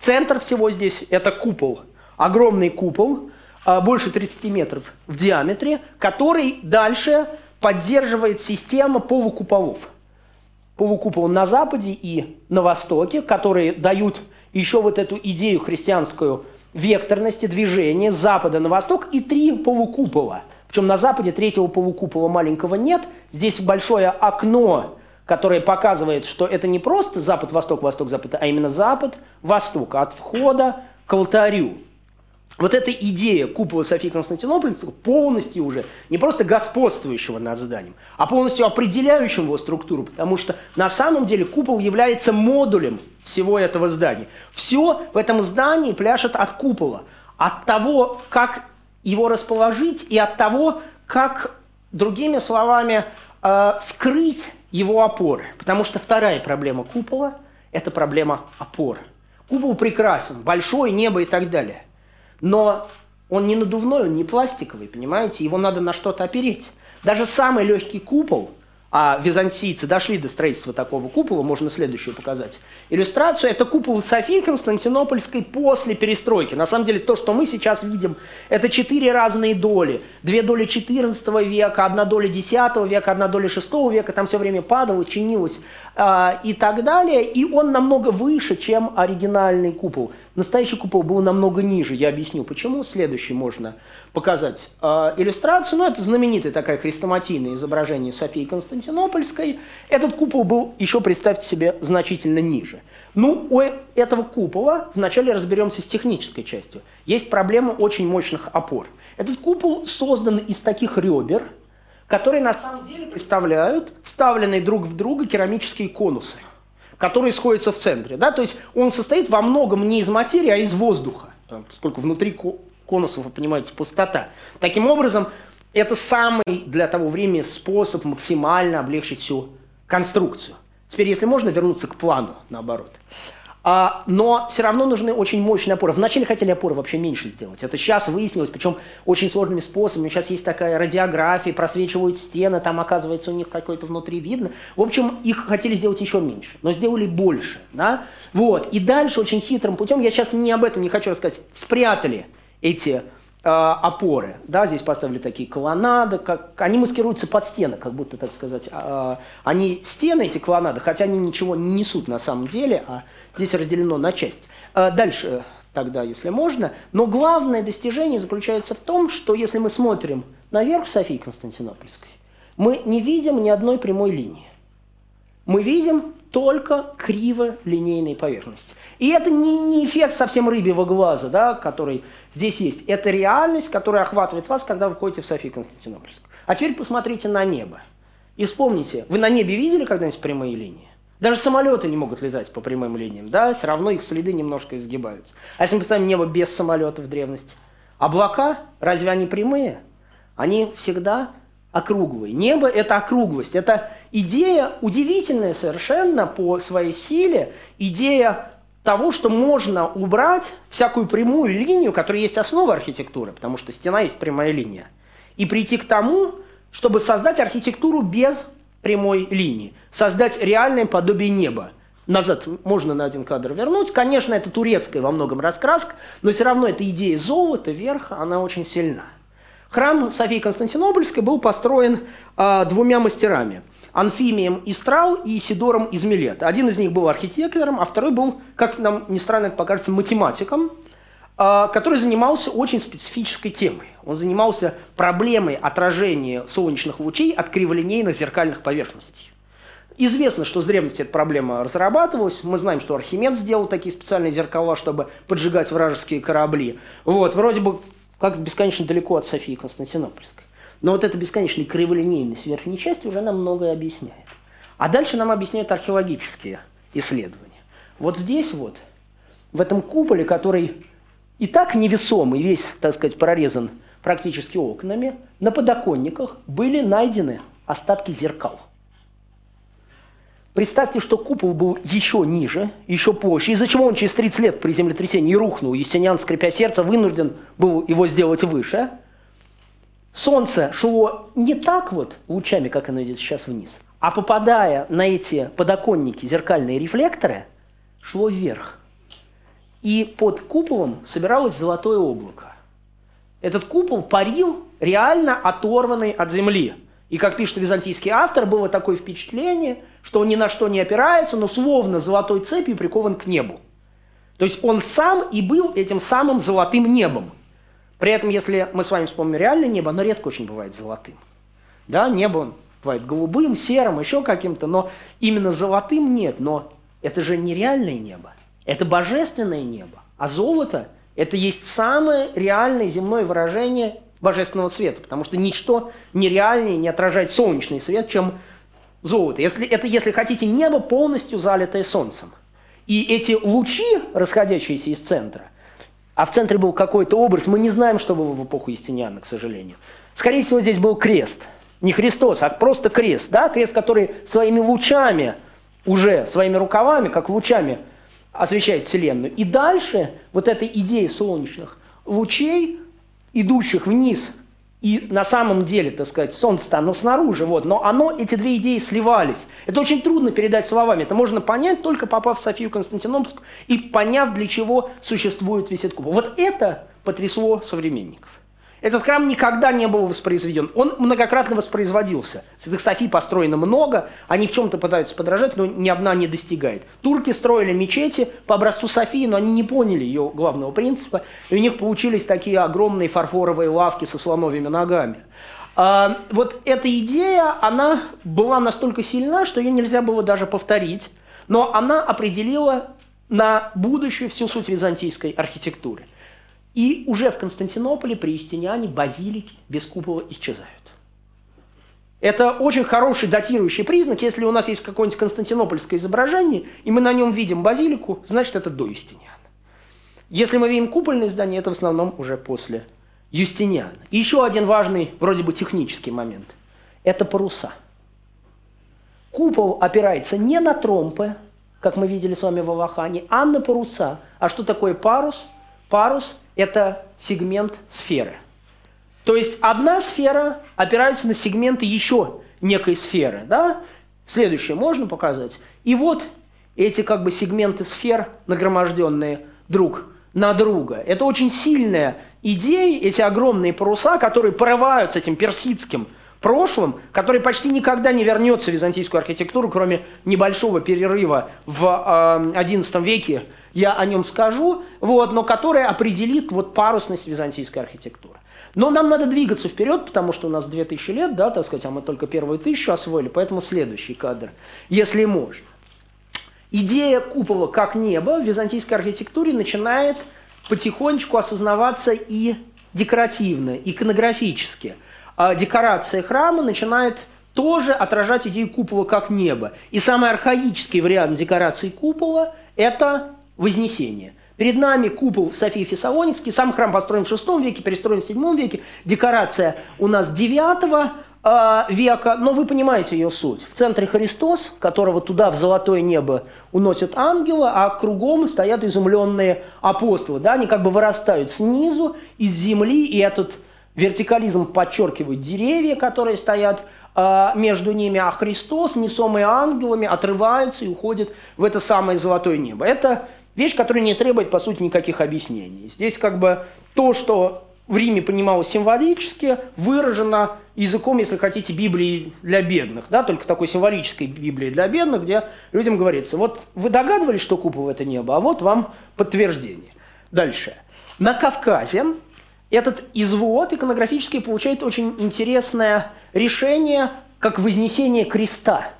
Центр всего здесь – это купол – огромный купол, а, больше 30 метров в диаметре, который дальше поддерживает система полукуполов. Полукупол на западе и на востоке, которые дают еще вот эту идею христианскую векторности движения с запада на восток и три полукупола. Причем на западе третьего полукупола маленького нет. Здесь большое окно, которое показывает, что это не просто запад-восток, восток-запад, а именно запад-восток, от входа к алтарю вот эта идея купола Софии Константинопольского полностью уже не просто господствующего над зданием, а полностью определяющим его структуру, потому что на самом деле купол является модулем всего этого здания. Все в этом здании пляшет от купола, от того, как его расположить и от того, как, другими словами, э, скрыть его опоры. Потому что вторая проблема купола – это проблема опор. Купол прекрасен, большое небо и так далее – но он не надувной, он не пластиковый, понимаете? Его надо на что-то опереть. Даже самый легкий купол – а византийцы дошли до строительства такого купола, можно следующую показать. Иллюстрацию – это купол Софии Константинопольской после перестройки. На самом деле то, что мы сейчас видим, это четыре разные доли. Две доли XIV века, одна доля X века, одна доля VI века, там все время падало, чинилось и так далее. И он намного выше, чем оригинальный купол. Настоящий купол был намного ниже, я объясню почему. Следующий можно показать э, иллюстрацию. Ну, это знаменитое такое хрестоматийное изображение Софии Константинопольской. Этот купол был еще, представьте себе, значительно ниже. Ну, у этого купола вначале разберемся с технической частью. Есть проблема очень мощных опор. Этот купол создан из таких ребер, которые на самом деле представляют вставленные друг в друга керамические конусы, которые сходятся в центре. Да? То есть он состоит во многом не из материи, а из воздуха, поскольку внутри конусов, вы понимаете, пустота. Таким образом, это самый для того времени способ максимально облегчить всю конструкцию. Теперь, если можно, вернуться к плану, наоборот. А, но все равно нужны очень мощные опоры. Вначале хотели опоры вообще меньше сделать. Это сейчас выяснилось, причем очень сложными способами. Сейчас есть такая радиография, просвечивают стены, там оказывается у них какой-то внутри видно. В общем, их хотели сделать еще меньше, но сделали больше. Да? Вот. И дальше очень хитрым путем, я сейчас не об этом не хочу рассказать, спрятали эти опоры. Да, здесь поставили такие колоннады, как, они маскируются под стены, как будто, так сказать, э, они стены, эти колоннады, хотя они ничего не несут на самом деле, а здесь разделено на часть. Э, дальше тогда, если можно. Но главное достижение заключается в том, что если мы смотрим наверх Софии Константинопольской, мы не видим ни одной прямой линии. Мы видим только криво-линейные поверхности. И это не, не эффект совсем рыбьего глаза, да, который здесь есть. Это реальность, которая охватывает вас, когда вы ходите в Софию Константинопольскую. А теперь посмотрите на небо. И вспомните, вы на небе видели когда-нибудь прямые линии? Даже самолеты не могут летать по прямым линиям, да, все равно их следы немножко изгибаются. А если мы представим небо без самолетов в древности? Облака, разве они прямые? Они всегда округлые. Небо – это округлость. Это идея удивительная совершенно по своей силе. Идея того, что можно убрать всякую прямую линию, которая есть основа архитектуры, потому что стена есть прямая линия, и прийти к тому, чтобы создать архитектуру без прямой линии, создать реальное подобие неба. Назад можно на один кадр вернуть. Конечно, это турецкая во многом раскраска, но все равно эта идея золота, верха, она очень сильна. Храм Софии Константинопольской был построен э, двумя мастерами. Анфимием Истрал и Сидором из Милета. Один из них был архитектором, а второй был, как нам не странно это покажется, математиком, э, который занимался очень специфической темой. Он занимался проблемой отражения солнечных лучей от криволинейных зеркальных поверхностей. Известно, что с древности эта проблема разрабатывалась. Мы знаем, что Архимед сделал такие специальные зеркала, чтобы поджигать вражеские корабли. Вот, вроде бы как бесконечно далеко от Софии Константинопольской. Но вот эта бесконечная криволинейность верхней части уже нам многое объясняет. А дальше нам объясняют археологические исследования. Вот здесь вот, в этом куполе, который и так невесомый, весь, так сказать, прорезан практически окнами, на подоконниках были найдены остатки зеркал – Представьте, что купол был еще ниже, еще позже, из-за чего он через 30 лет при землетрясении рухнул. Юстиниан, скрипя сердце, вынужден был его сделать выше. Солнце шло не так вот лучами, как оно идет сейчас вниз, а попадая на эти подоконники, зеркальные рефлекторы, шло вверх. И под куполом собиралось золотое облако. Этот купол парил реально оторванный от земли – и как пишет византийский автор, было такое впечатление, что он ни на что не опирается, но словно золотой цепью прикован к небу. То есть он сам и был этим самым золотым небом. При этом, если мы с вами вспомним реальное небо, оно редко очень бывает золотым. Да, небо бывает голубым, серым, еще каким-то, но именно золотым нет. Но это же нереальное небо, это божественное небо. А золото – Это есть самое реальное земное выражение божественного света, потому что ничто нереальнее не отражает солнечный свет, чем золото. Если, это, если хотите, небо полностью залитое солнцем. И эти лучи, расходящиеся из центра, а в центре был какой-то образ, мы не знаем, что было в эпоху Истиниана, к сожалению. Скорее всего, здесь был крест. Не Христос, а просто крест. Да? Крест, который своими лучами, уже своими рукавами, как лучами, освещает Вселенную. И дальше вот эта идея солнечных лучей, идущих вниз и на самом деле, так сказать, солнце-то оно снаружи, вот, но оно, эти две идеи сливались. Это очень трудно передать словами. Это можно понять, только попав в Софию Константинопольскую и поняв, для чего существует весь этот. Вот это потрясло современников. Этот храм никогда не был воспроизведен. Он многократно воспроизводился. Святых Софий построено много, они в чем-то пытаются подражать, но ни одна не достигает. Турки строили мечети по образцу Софии, но они не поняли ее главного принципа, и у них получились такие огромные фарфоровые лавки со слоновыми ногами. А, вот эта идея, она была настолько сильна, что ее нельзя было даже повторить, но она определила на будущее всю суть византийской архитектуры – и уже в Константинополе при Юстиниане базилики без купола исчезают. Это очень хороший датирующий признак. Если у нас есть какое-нибудь константинопольское изображение, и мы на нем видим базилику, значит, это до Юстиниана. Если мы видим купольное здание, это в основном уже после Юстиниана. И еще один важный, вроде бы технический момент. Это паруса. Купол опирается не на тромпы, как мы видели с вами в Авахане, а на паруса. А что такое парус? Парус это сегмент сферы. То есть одна сфера опирается на сегменты еще некой сферы. Да? Следующее можно показать. И вот эти как бы сегменты сфер, нагроможденные друг на друга. Это очень сильная идея, эти огромные паруса, которые порываются этим персидским прошлым, который почти никогда не вернется в византийскую архитектуру, кроме небольшого перерыва в XI веке я о нем скажу, вот, но которая определит вот парусность византийской архитектуры. Но нам надо двигаться вперед, потому что у нас 2000 лет, да, так сказать, а мы только первую тысячу освоили, поэтому следующий кадр, если можно. Идея купола как небо в византийской архитектуре начинает потихонечку осознаваться и декоративно, иконографически. А декорация храма начинает тоже отражать идею купола как небо. И самый архаический вариант декорации купола – это Вознесения. Перед нами купол Софии Фессалоникский. Сам храм построен в VI веке, перестроен в VII веке. Декорация у нас IX э, века, но вы понимаете ее суть. В центре Христос, которого туда в золотое небо уносят ангелы, а кругом стоят изумленные апостолы. Да? Они как бы вырастают снизу, из земли, и этот вертикализм подчеркивает деревья, которые стоят э, между ними, а Христос, несомый ангелами, отрывается и уходит в это самое золотое небо. Это Вещь, которая не требует, по сути, никаких объяснений. Здесь как бы то, что в Риме понималось символически, выражено языком, если хотите, Библии для бедных, да, только такой символической Библии для бедных, где людям говорится, вот вы догадывались, что купол – это небо, а вот вам подтверждение. Дальше. На Кавказе этот извод иконографический получает очень интересное решение, как вознесение креста –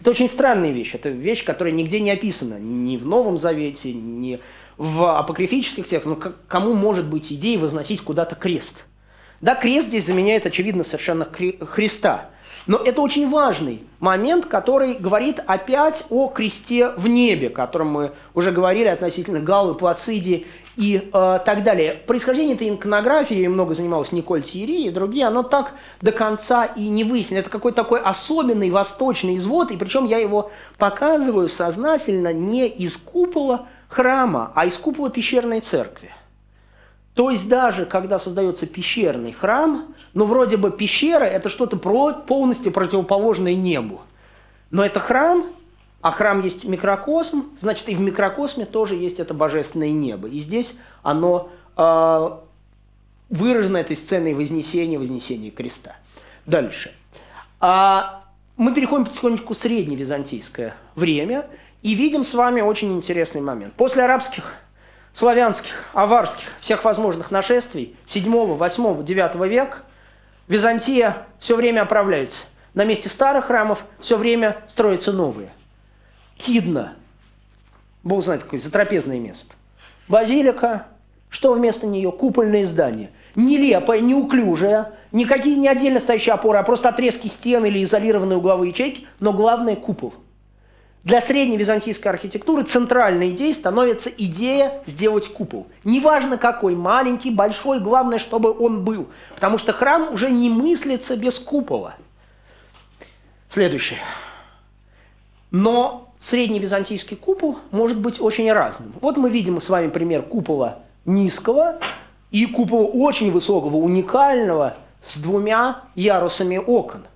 это очень странная вещь. Это вещь, которая нигде не описана. Ни в Новом Завете, ни в апокрифических текстах. Но кому может быть идея возносить куда-то крест? Да, крест здесь заменяет, очевидно, совершенно Христа. Но это очень важный момент, который говорит опять о кресте в небе, о котором мы уже говорили относительно Галлы, Плацидии и э, так далее. Происхождение этой иконографии, много занималась Николь Тиери и другие, оно так до конца и не выяснено. Это какой-то такой особенный восточный извод, и причем я его показываю сознательно не из купола храма, а из купола пещерной церкви. То есть даже когда создается пещерный храм, ну вроде бы пещера – это что-то полностью противоположное небу. Но это храм, а храм есть микрокосм, значит и в микрокосме тоже есть это божественное небо. И здесь оно э, выражено этой сценой Вознесения, Вознесения креста. Дальше. А мы переходим потихонечку в средневизантийское время и видим с вами очень интересный момент. После арабских славянских, аварских, всех возможных нашествий 7, 8, 9 века Византия все время оправляется. На месте старых храмов все время строятся новые. Кидна, Бог знает, какое затрапезное место. Базилика, Что вместо нее? Купольное здание. Нелепое, неуклюжее, никакие не отдельно стоящие опоры, а просто отрезки стен или изолированные угловые ячейки, но главное – купол. Для средней византийской архитектуры центральной идеей становится идея сделать купол. Неважно какой, маленький, большой, главное, чтобы он был. Потому что храм уже не мыслится без купола. Следующее. Но средний византийский купол может быть очень разным. Вот мы видим с вами пример купола низкого и купола очень высокого, уникального, с двумя ярусами окон.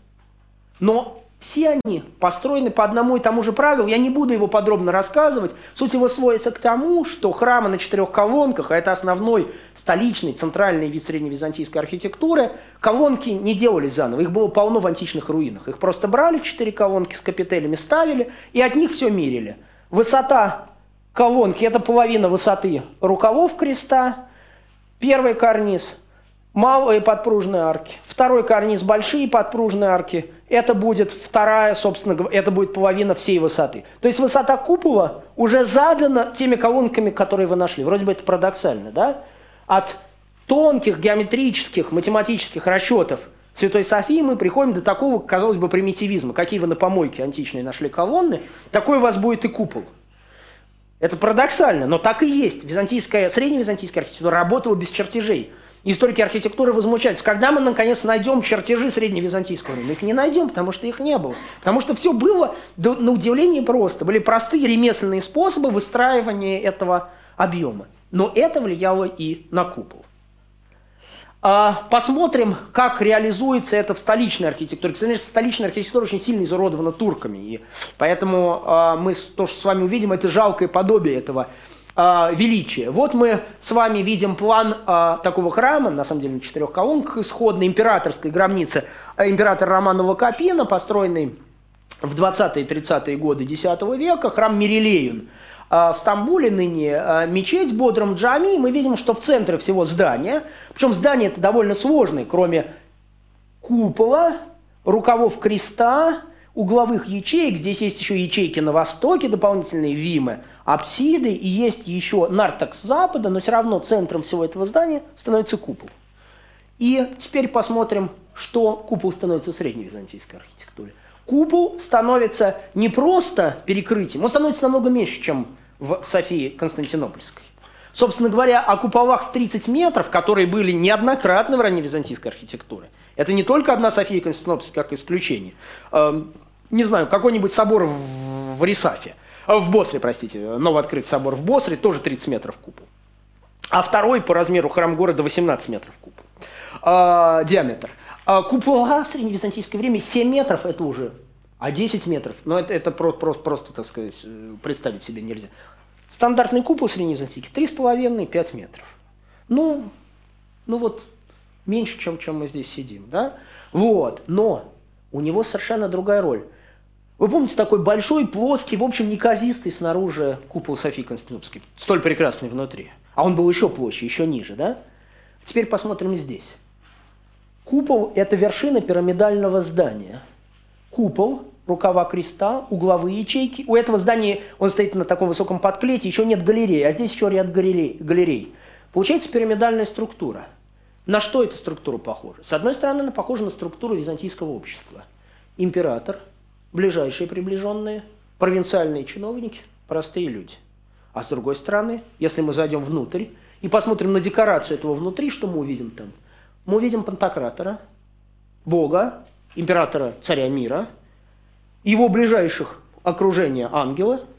Но все они построены по одному и тому же правилу. Я не буду его подробно рассказывать. Суть его сводится к тому, что храмы на четырех колонках, а это основной столичный центральный вид средневизантийской архитектуры, колонки не делались заново. Их было полно в античных руинах. Их просто брали, четыре колонки с капителями ставили, и от них все мерили. Высота колонки – это половина высоты рукавов креста, первый карниз – малые подпружные арки, второй карниз – большие подпружные арки – это будет вторая, собственно это будет половина всей высоты. То есть высота купола уже задана теми колонками, которые вы нашли. Вроде бы это парадоксально, да? От тонких геометрических, математических расчетов Святой Софии мы приходим до такого, казалось бы, примитивизма. Какие вы на помойке античной нашли колонны, такой у вас будет и купол. Это парадоксально, но так и есть. Византийская, средневизантийская архитектура работала без чертежей. Историки архитектуры возмущаются. Когда мы, наконец, найдем чертежи средневизантийского времени? Их не найдем, потому что их не было. Потому что все было, на удивление, просто. Были простые ремесленные способы выстраивания этого объема. Но это влияло и на купол. А, посмотрим, как реализуется это в столичной архитектуре. Кстати, столичная архитектура очень сильно изуродована турками. И поэтому а, мы то, что с вами увидим, это жалкое подобие этого э, величия. Вот мы с вами видим план э, такого храма, на самом деле на четырех колонках, исходной императорской гробницы э, императора Романова Капина, построенный в 20-30-е годы X века, храм Мирилеюн. В Стамбуле ныне мечеть Бодром Джами, мы видим, что в центре всего здания, причем здание это довольно сложное, кроме купола, рукавов креста, угловых ячеек, здесь есть еще ячейки на востоке, дополнительные вимы, апсиды, и есть еще нартекс запада, но все равно центром всего этого здания становится купол. И теперь посмотрим, что купол становится в средневизантийской архитектуре. Купол становится не просто перекрытием, он становится намного меньше, чем в Софии Константинопольской. Собственно говоря, о куполах в 30 метров, которые были неоднократно в ранневизантийской архитектуре, это не только одна София Константинопольская как исключение. Не знаю, какой-нибудь собор в, в Рисафе, э, в Босре, простите, новооткрытый собор в Босре, тоже 30 метров купол. А второй по размеру храм города 18 метров купол. А, диаметр. А, купола в средневизантийское время 7 метров это уже, а 10 метров, ну это, это просто, просто, просто, так сказать, представить себе нельзя. Стандартный купол средневизантийский 3,5-5 метров. Ну, ну вот меньше, чем, чем мы здесь сидим, да? Вот, но у него совершенно другая роль. Вы помните такой большой, плоский, в общем, неказистый снаружи купол Софии Константинопольской, столь прекрасный внутри. А он был еще площадь, еще ниже, да? Теперь посмотрим здесь. Купол – это вершина пирамидального здания. Купол, рукава креста, угловые ячейки. У этого здания, он стоит на таком высоком подклете, еще нет галереи, а здесь еще ряд галерей. галерей. Получается пирамидальная структура. На что эта структура похожа? С одной стороны, она похожа на структуру византийского общества. Император – ближайшие приближенные, провинциальные чиновники, простые люди. А с другой стороны, если мы зайдем внутрь и посмотрим на декорацию этого внутри, что мы увидим там? Мы увидим Пантократора, Бога, императора царя мира, его ближайших окружения ангела –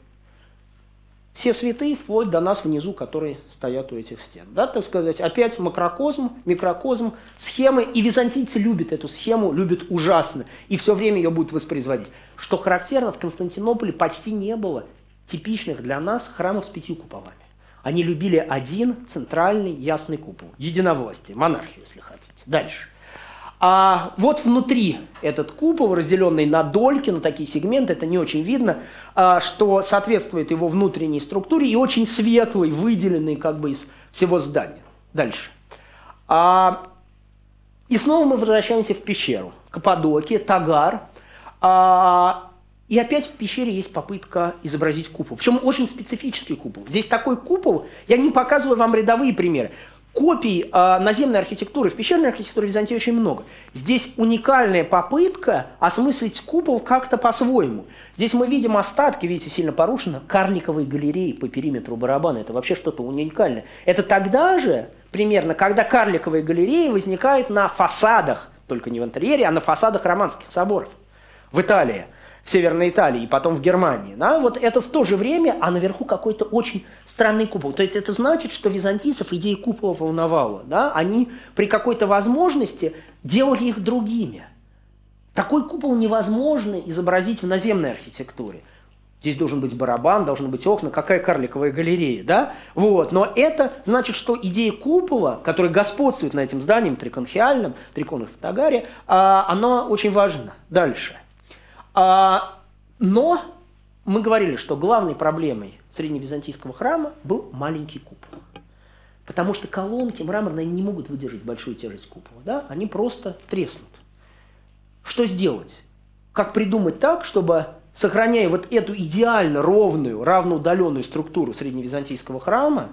все святые, вплоть до нас внизу, которые стоят у этих стен. Да, так сказать, опять макрокозм, микрокозм, схемы, и византийцы любят эту схему, любят ужасно, и все время ее будут воспроизводить. Что характерно, в Константинополе почти не было типичных для нас храмов с пятью куполами. Они любили один центральный ясный купол, единовластие, монархию, если хотите. Дальше. А вот внутри этот купол, разделенный на дольки, на такие сегменты, это не очень видно, а, что соответствует его внутренней структуре и очень светлый, выделенный как бы из всего здания. Дальше. А, и снова мы возвращаемся в пещеру. Каппадокия, Тагар. А, И опять в пещере есть попытка изобразить купол. Причем очень специфический купол. Здесь такой купол, я не показываю вам рядовые примеры. Копий э, наземной архитектуры в пещерной архитектуре Византии очень много. Здесь уникальная попытка осмыслить купол как-то по-своему. Здесь мы видим остатки, видите, сильно порушено, карликовой галереи по периметру барабана. Это вообще что-то уникальное. Это тогда же, примерно, когда карликовая галерея возникает на фасадах, только не в интерьере, а на фасадах романских соборов в Италии Северной Италии и потом в Германии. Да? Вот это в то же время, а наверху какой-то очень странный купол. То есть это значит, что византийцев идея купола волновала. Да? Они при какой-то возможности делали их другими. Такой купол невозможно изобразить в наземной архитектуре. Здесь должен быть барабан, должны быть окна, какая карликовая галерея, да? Вот. Но это значит, что идея купола, которая господствует на этом здании, триконхиальном, триконах в Тагаре, а, она очень важна. Дальше. А, но мы говорили, что главной проблемой средневизантийского храма был маленький купол. Потому что колонки мраморные не могут выдержать большую тяжесть купола. Да? Они просто треснут. Что сделать? Как придумать так, чтобы, сохраняя вот эту идеально ровную, равноудаленную структуру средневизантийского храма,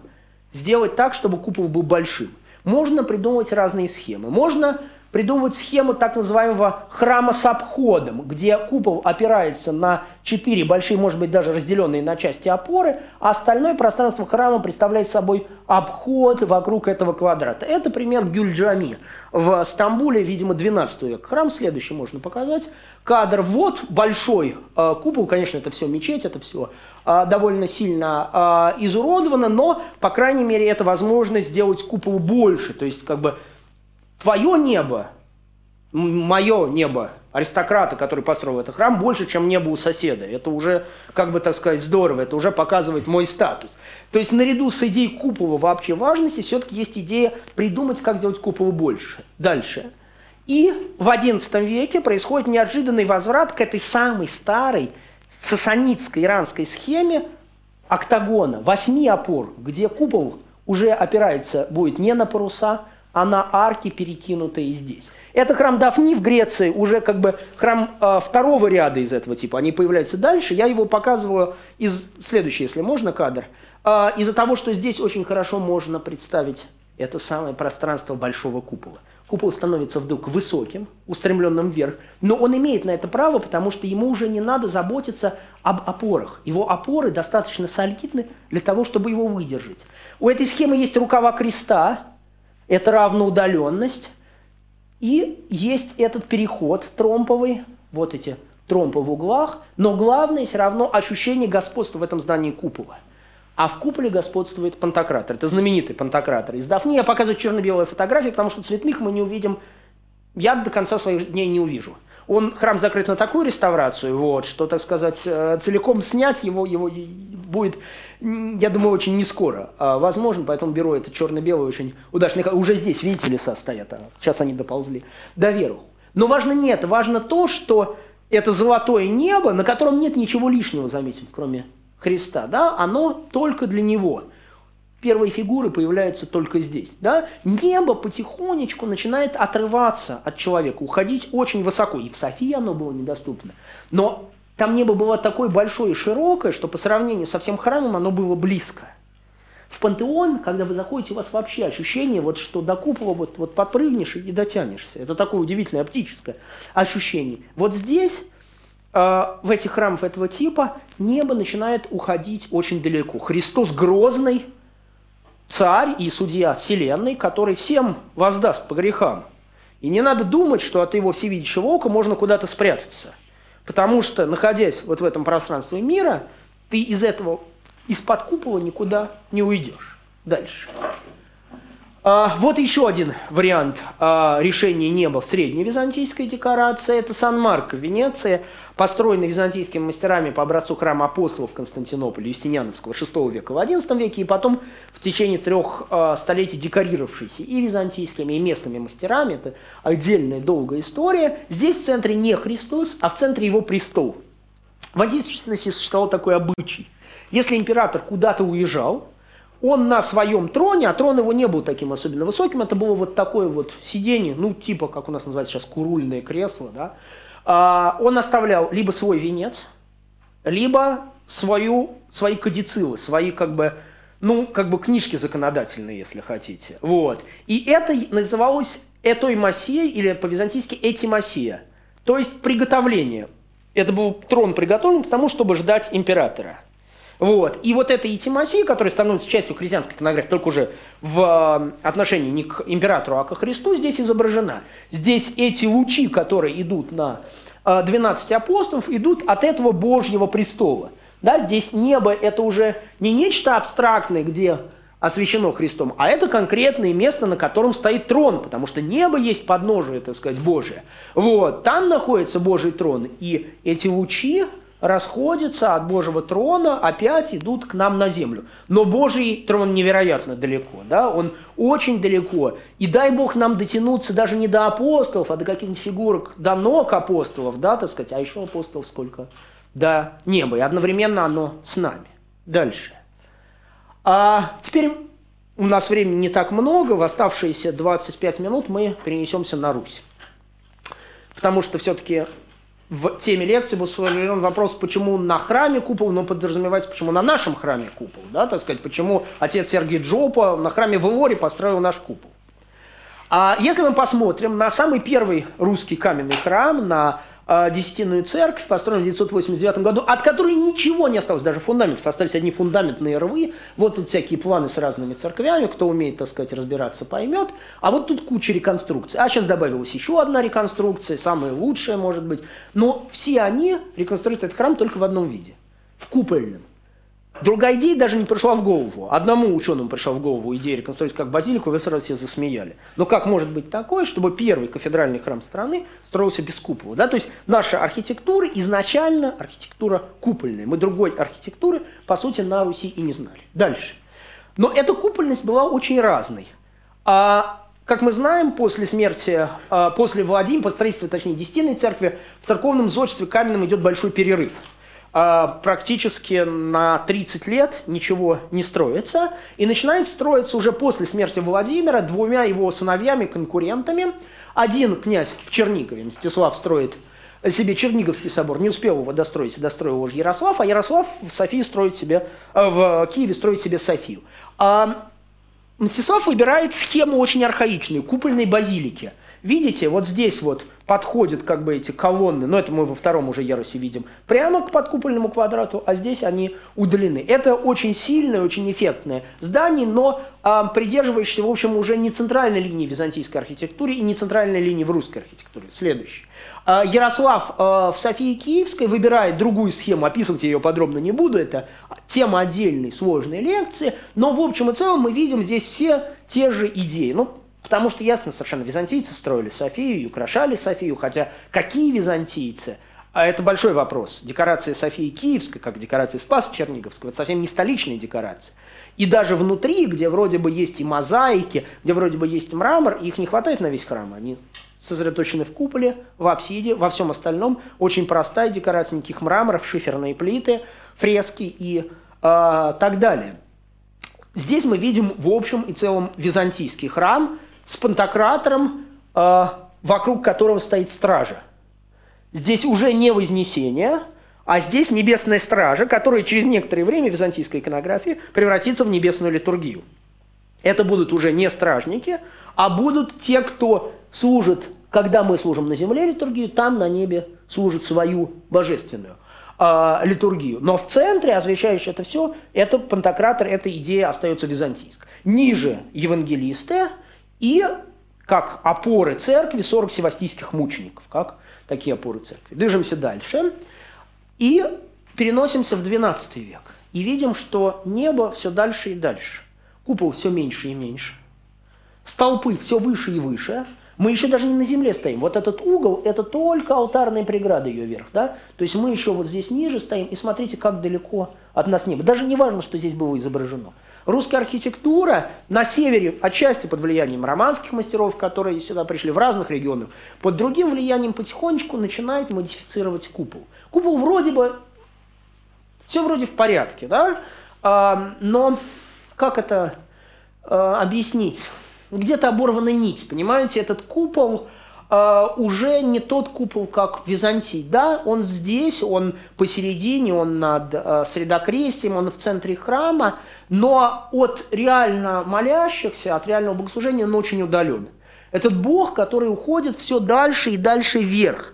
сделать так, чтобы купол был большим? Можно придумывать разные схемы. Можно придумывать схему так называемого храма с обходом, где купол опирается на четыре большие, может быть, даже разделенные на части опоры, а остальное пространство храма представляет собой обход вокруг этого квадрата. Это пример Гюльджами в Стамбуле, видимо, 12 век. Храм следующий можно показать. Кадр. Вот большой э, купол, конечно, это все мечеть, это все э, довольно сильно э, изуродовано, но, по крайней мере, это возможность сделать купол больше, то есть как бы твое небо, мое небо, аристократа, который построил этот храм, больше, чем небо у соседа. Это уже, как бы так сказать, здорово, это уже показывает мой статус. То есть наряду с идеей купола вообще важности, все-таки есть идея придумать, как сделать купол больше. Дальше. И в XI веке происходит неожиданный возврат к этой самой старой сасанитской иранской схеме октагона, восьми опор, где купол уже опирается будет не на паруса, а на арки, перекинутые здесь. Это храм Дафни в Греции, уже как бы храм э, второго ряда из этого типа. Они появляются дальше. Я его показываю из следующий, если можно, кадр. Э, из-за того, что здесь очень хорошо можно представить это самое пространство большого купола. Купол становится вдруг высоким, устремленным вверх, но он имеет на это право, потому что ему уже не надо заботиться об опорах. Его опоры достаточно солидны для того, чтобы его выдержать. У этой схемы есть рукава креста, это равноудаленность. И есть этот переход тромповый, вот эти тромпы в углах, но главное все равно ощущение господства в этом здании купола. А в куполе господствует пантократор. Это знаменитый пантократор. Из Дафни я показываю черно-белые фотографии, потому что цветных мы не увидим, я до конца своих дней не увижу. Он, храм закрыт на такую реставрацию, вот, что, так сказать, э, целиком снять его, его будет, я думаю, очень не скоро а возможно, поэтому беру это черно-белое очень удачно. Уже здесь, видите, леса стоят, а сейчас они доползли до верху. Но важно не это, важно то, что это золотое небо, на котором нет ничего лишнего, заметим, кроме Христа, да, оно только для него – первые фигуры появляются только здесь. Да? Небо потихонечку начинает отрываться от человека, уходить очень высоко. И в Софии оно было недоступно. Но там небо было такое большое и широкое, что по сравнению со всем храмом оно было близко. В пантеон, когда вы заходите, у вас вообще ощущение, вот, что до купола вот, вот подпрыгнешь и дотянешься. Это такое удивительное оптическое ощущение. Вот здесь, э, в этих храмах этого типа, небо начинает уходить очень далеко. Христос грозный, царь и судья вселенной, который всем воздаст по грехам. И не надо думать, что от его всевидящего ока можно куда-то спрятаться. Потому что, находясь вот в этом пространстве мира, ты из этого, из-под купола никуда не уйдешь. Дальше. А, вот еще один вариант а, решения неба в средней византийской декорации. Это Сан-Марко в Венеции, построенный византийскими мастерами по образцу храма апостолов в Константинополе, Юстиниановского VI века в XI веке, и потом в течение трех а, столетий декорировавшийся и византийскими, и местными мастерами. Это отдельная долгая история. Здесь в центре не Христос, а в центре его престол. В античности существовал такой обычай. Если император куда-то уезжал, он на своем троне, а трон его не был таким особенно высоким, это было вот такое вот сиденье, ну, типа, как у нас называется сейчас, курульное кресло, да, а, он оставлял либо свой венец, либо свою, свои кадицилы, свои как бы, ну, как бы книжки законодательные, если хотите. Вот. И это называлось этой массией, или по-византийски этимасия, то есть приготовление. Это был трон приготовлен к тому, чтобы ждать императора. Вот. И вот эта этимасия, которая становится частью христианской иконографии, только уже в э, отношении не к императору, а к Христу, здесь изображена. Здесь эти лучи, которые идут на 12 э, апостолов, идут от этого Божьего престола. Да, здесь небо – это уже не нечто абстрактное, где освящено Христом, а это конкретное место, на котором стоит трон, потому что небо есть подножие, так сказать, Божие. Вот, там находится Божий трон, и эти лучи расходятся от Божьего трона, опять идут к нам на землю. Но Божий трон невероятно далеко, да, он очень далеко. И дай Бог нам дотянуться даже не до апостолов, а до каких-нибудь фигурок, до ног апостолов, да, так сказать, а еще апостолов сколько? До неба, и одновременно оно с нами. Дальше. А теперь у нас времени не так много, в оставшиеся 25 минут мы перенесемся на Русь. Потому что все-таки в теме лекции был сформулирован вопрос, почему на храме купол, но подразумевается, почему на нашем храме купол, да, так сказать, почему отец Сергей Джопа на храме в Илоре построил наш купол. А если мы посмотрим на самый первый русский каменный храм, на Десятинную церковь, построенную в 989 году, от которой ничего не осталось, даже фундаментов, остались одни фундаментные рвы. Вот тут всякие планы с разными церквями, кто умеет, так сказать, разбираться, поймет. А вот тут куча реконструкций. А сейчас добавилась еще одна реконструкция, самая лучшая, может быть. Но все они реконструируют этот храм только в одном виде – в купольном. Другая идея даже не пришла в голову. Одному ученому пришла в голову идея реконструировать как базилику, вы сразу все засмеяли. Но как может быть такое, чтобы первый кафедральный храм страны строился без купола? Да? То есть наша архитектура изначально архитектура купольная. Мы другой архитектуры, по сути, на Руси и не знали. Дальше. Но эта купольность была очень разной. А как мы знаем, после смерти, а, после Владимира, после строительства, точнее, Десятинной церкви, в церковном зодчестве каменном идет большой перерыв – практически на 30 лет ничего не строится. И начинает строиться уже после смерти Владимира двумя его сыновьями-конкурентами. Один князь в Чернигове, Мстислав, строит себе Черниговский собор, не успел его достроить, достроил уже Ярослав, а Ярослав в Софии строит себе, э, в Киеве строит себе Софию. А Мстислав выбирает схему очень архаичную, купольной базилики. Видите, вот здесь вот подходят как бы эти колонны, но это мы во втором уже ярусе видим, прямо к подкупольному квадрату, а здесь они удалены. Это очень сильное, очень эффектное здание, но э, придерживающееся, в общем, уже не центральной линии византийской архитектуры и не центральной линии в русской архитектуре. Следующий. Э, Ярослав э, в Софии Киевской выбирает другую схему, описывать ее подробно не буду, это тема отдельной сложной лекции, но в общем и целом мы видим здесь все те же идеи. Ну, Потому что ясно совершенно, византийцы строили Софию и украшали Софию, хотя какие византийцы? А это большой вопрос. Декорация Софии Киевской, как декорация Спаса Черниговского, это совсем не столичные декорации. И даже внутри, где вроде бы есть и мозаики, где вроде бы есть мрамор, их не хватает на весь храм. Они сосредоточены в куполе, в апсиде, во всем остальном. Очень простая декорация, никаких мраморов, шиферные плиты, фрески и э, так далее. Здесь мы видим в общем и целом византийский храм – с пантократором, э, вокруг которого стоит стража. Здесь уже не Вознесение, а здесь небесная стража, которая через некоторое время в византийской иконографии превратится в небесную литургию. Это будут уже не стражники, а будут те, кто служит, когда мы служим на земле литургию, там на небе служит свою божественную э, литургию. Но в центре, освещающее это все, это пантократор, эта идея остается византийской. Ниже евангелисты, и как опоры церкви 40 севастийских мучеников, как такие опоры церкви. Движемся дальше и переносимся в XII век. И видим, что небо все дальше и дальше. Купол все меньше и меньше. Столпы все выше и выше. Мы еще даже не на земле стоим. Вот этот угол – это только алтарная преграда ее вверх. Да? То есть мы еще вот здесь ниже стоим. И смотрите, как далеко от нас небо. Даже не важно, что здесь было изображено. Русская архитектура на севере, отчасти под влиянием романских мастеров, которые сюда пришли в разных регионах, под другим влиянием потихонечку начинает модифицировать купол. Купол вроде бы, все вроде в порядке, да? А, но как это а, объяснить? Где-то оборвана нить, понимаете? Этот купол э, уже не тот купол, как в Византии. Да, он здесь, он посередине, он над э, средокрестием, он в центре храма, но от реально молящихся, от реального богослужения он очень удален. Этот бог, который уходит все дальше и дальше вверх.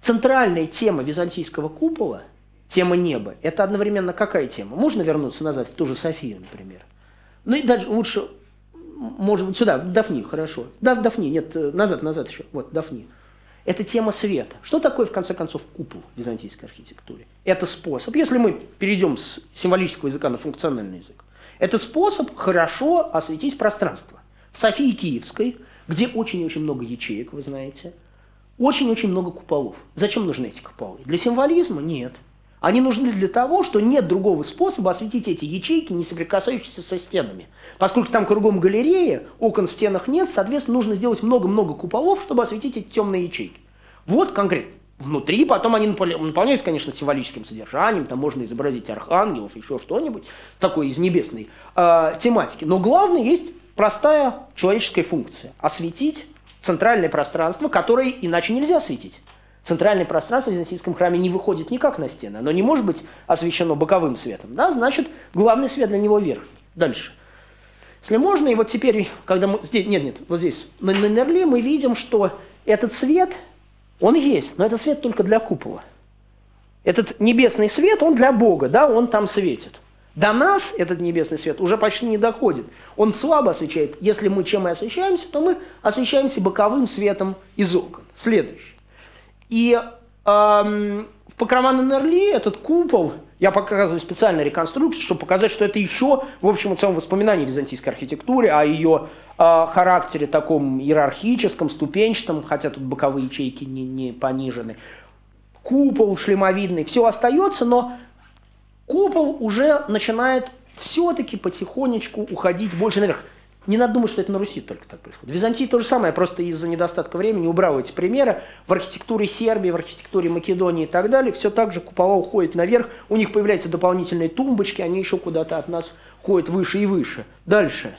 Центральная тема византийского купола, тема неба, это одновременно какая тема? Можно вернуться назад в ту же Софию, например? Ну и даже лучше может быть, сюда, в Дафни, хорошо. Да, в Дафни, нет, э, назад, назад еще, вот, Дафни. Это тема света. Что такое, в конце концов, купол в византийской архитектуре? Это способ, если мы перейдем с символического языка на функциональный язык, это способ хорошо осветить пространство. В Софии Киевской, где очень-очень много ячеек, вы знаете, очень-очень много куполов. Зачем нужны эти куполы? Для символизма? Нет. Они нужны для того, что нет другого способа осветить эти ячейки, не соприкасающиеся со стенами. Поскольку там кругом галерея, окон в стенах нет, соответственно, нужно сделать много-много куполов, чтобы осветить эти темные ячейки. Вот конкретно. Внутри потом они наполняются, конечно, символическим содержанием, там можно изобразить архангелов, еще что-нибудь такое из небесной э, тематики. Но главное есть простая человеческая функция – осветить центральное пространство, которое иначе нельзя осветить. Центральное пространство в византийском храме не выходит никак на стены, оно не может быть освещено боковым светом. Да? Значит, главный свет для него верхний. Дальше. Если можно, и вот теперь, когда мы здесь, нет, нет, вот здесь, на, на Нерли мы видим, что этот свет, он есть, но это свет только для купола. Этот небесный свет, он для Бога, да, он там светит. До нас этот небесный свет уже почти не доходит. Он слабо освещает. Если мы чем и освещаемся, то мы освещаемся боковым светом из окон. Следующий. И эм, в Покрован Нерли этот купол, я показываю специально реконструкцию, чтобы показать, что это еще, в общем и целом, воспоминание византийской архитектуре, о ее характере таком иерархическом, ступенчатом, хотя тут боковые ячейки не, не понижены. Купол шлемовидный, все остается, но купол уже начинает все-таки потихонечку уходить больше наверх. Не надо думать, что это на Руси только так происходит. В Византии то же самое, просто из-за недостатка времени убрал эти примеры. В архитектуре Сербии, в архитектуре Македонии и так далее, все так же купола уходят наверх, у них появляются дополнительные тумбочки, они еще куда-то от нас ходят выше и выше. Дальше.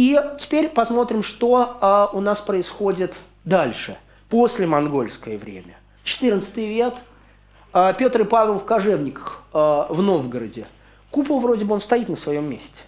И теперь посмотрим, что а, у нас происходит дальше, после монгольское время. 14 век, а, Петр и Павел в Кожевниках а, в Новгороде. Купол вроде бы он стоит на своем месте,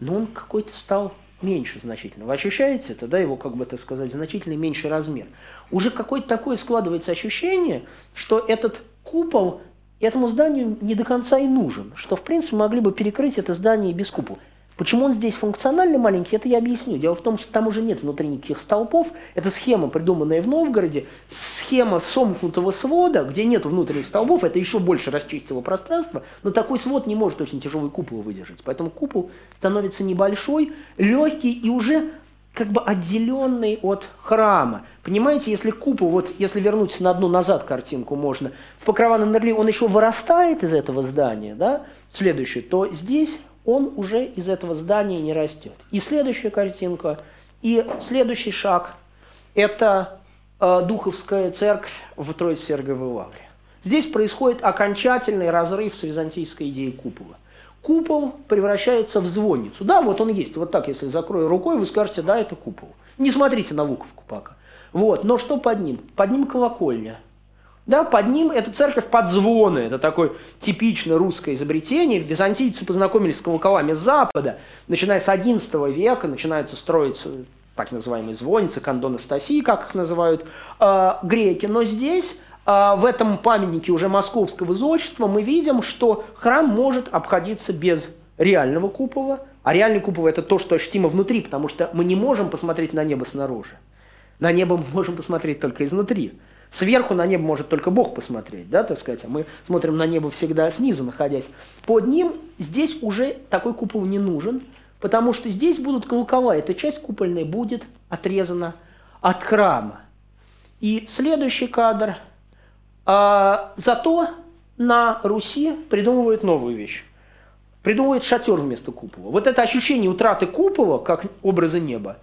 но он какой-то стал меньше значительно. Вы ощущаете это, да, его, как бы так сказать, значительно меньший размер. Уже какое-то такое складывается ощущение, что этот купол этому зданию не до конца и нужен, что, в принципе, могли бы перекрыть это здание без купола. Почему он здесь функционально маленький, это я объясню. Дело в том, что там уже нет внутри никаких столпов. Это схема, придуманная в Новгороде, схема сомкнутого свода, где нет внутренних столбов, это еще больше расчистило пространство, но такой свод не может очень тяжелый купол выдержать. Поэтому купол становится небольшой, легкий и уже как бы отделенный от храма. Понимаете, если купол, вот если вернуться на одну назад картинку можно, в Покрова на он еще вырастает из этого здания, да, следующее, то здесь он уже из этого здания не растет. И следующая картинка, и следующий шаг – это э, Духовская церковь в Троице-Сергиевой Лавре. Здесь происходит окончательный разрыв с византийской идеей купола. Купол превращается в звонницу. Да, вот он есть. Вот так, если закрою рукой, вы скажете, да, это купол. Не смотрите на луковку пока. Вот. Но что под ним? Под ним колокольня. Да, под ним это церковь под звоны, это такое типичное русское изобретение. Византийцы познакомились с колоколами Запада, начиная с XI века, начинаются строиться так называемые звонницы, кандонастасии, как их называют э, греки. Но здесь, э, в этом памятнике уже московского зодчества, мы видим, что храм может обходиться без реального купола, а реальный купол – это то, что ощутимо внутри, потому что мы не можем посмотреть на небо снаружи. На небо мы можем посмотреть только изнутри. Сверху на небо может только Бог посмотреть, да, так сказать, а мы смотрим на небо всегда снизу, находясь. Под ним здесь уже такой купол не нужен, потому что здесь будут колокола, эта часть купольная будет отрезана от храма. И следующий кадр. А, зато на Руси придумывают новую вещь. Придумывают шатер вместо купола. Вот это ощущение утраты купола, как образа неба,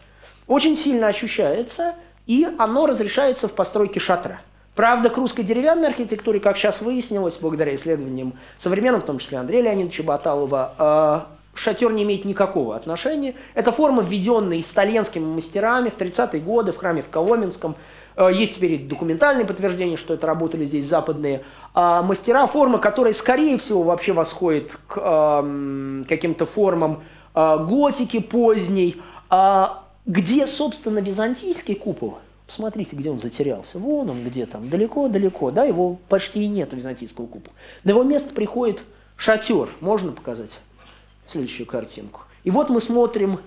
очень сильно ощущается – и оно разрешается в постройке шатра. Правда, к русской деревянной архитектуре, как сейчас выяснилось, благодаря исследованиям современным, в том числе Андрея Леонидовича Баталова, шатер не имеет никакого отношения. Это форма, введенная итальянскими мастерами в 30-е годы в храме в Коломенском. Э, есть теперь документальные подтверждения, что это работали здесь западные а, мастера. Форма, которая, скорее всего, вообще восходит к каким-то формам готики поздней. Где, собственно, византийский купол? Посмотрите, где он затерялся. Вон он где там, далеко-далеко. Да, его почти и нет, византийского купола. На его место приходит шатер. Можно показать следующую картинку? И вот мы смотрим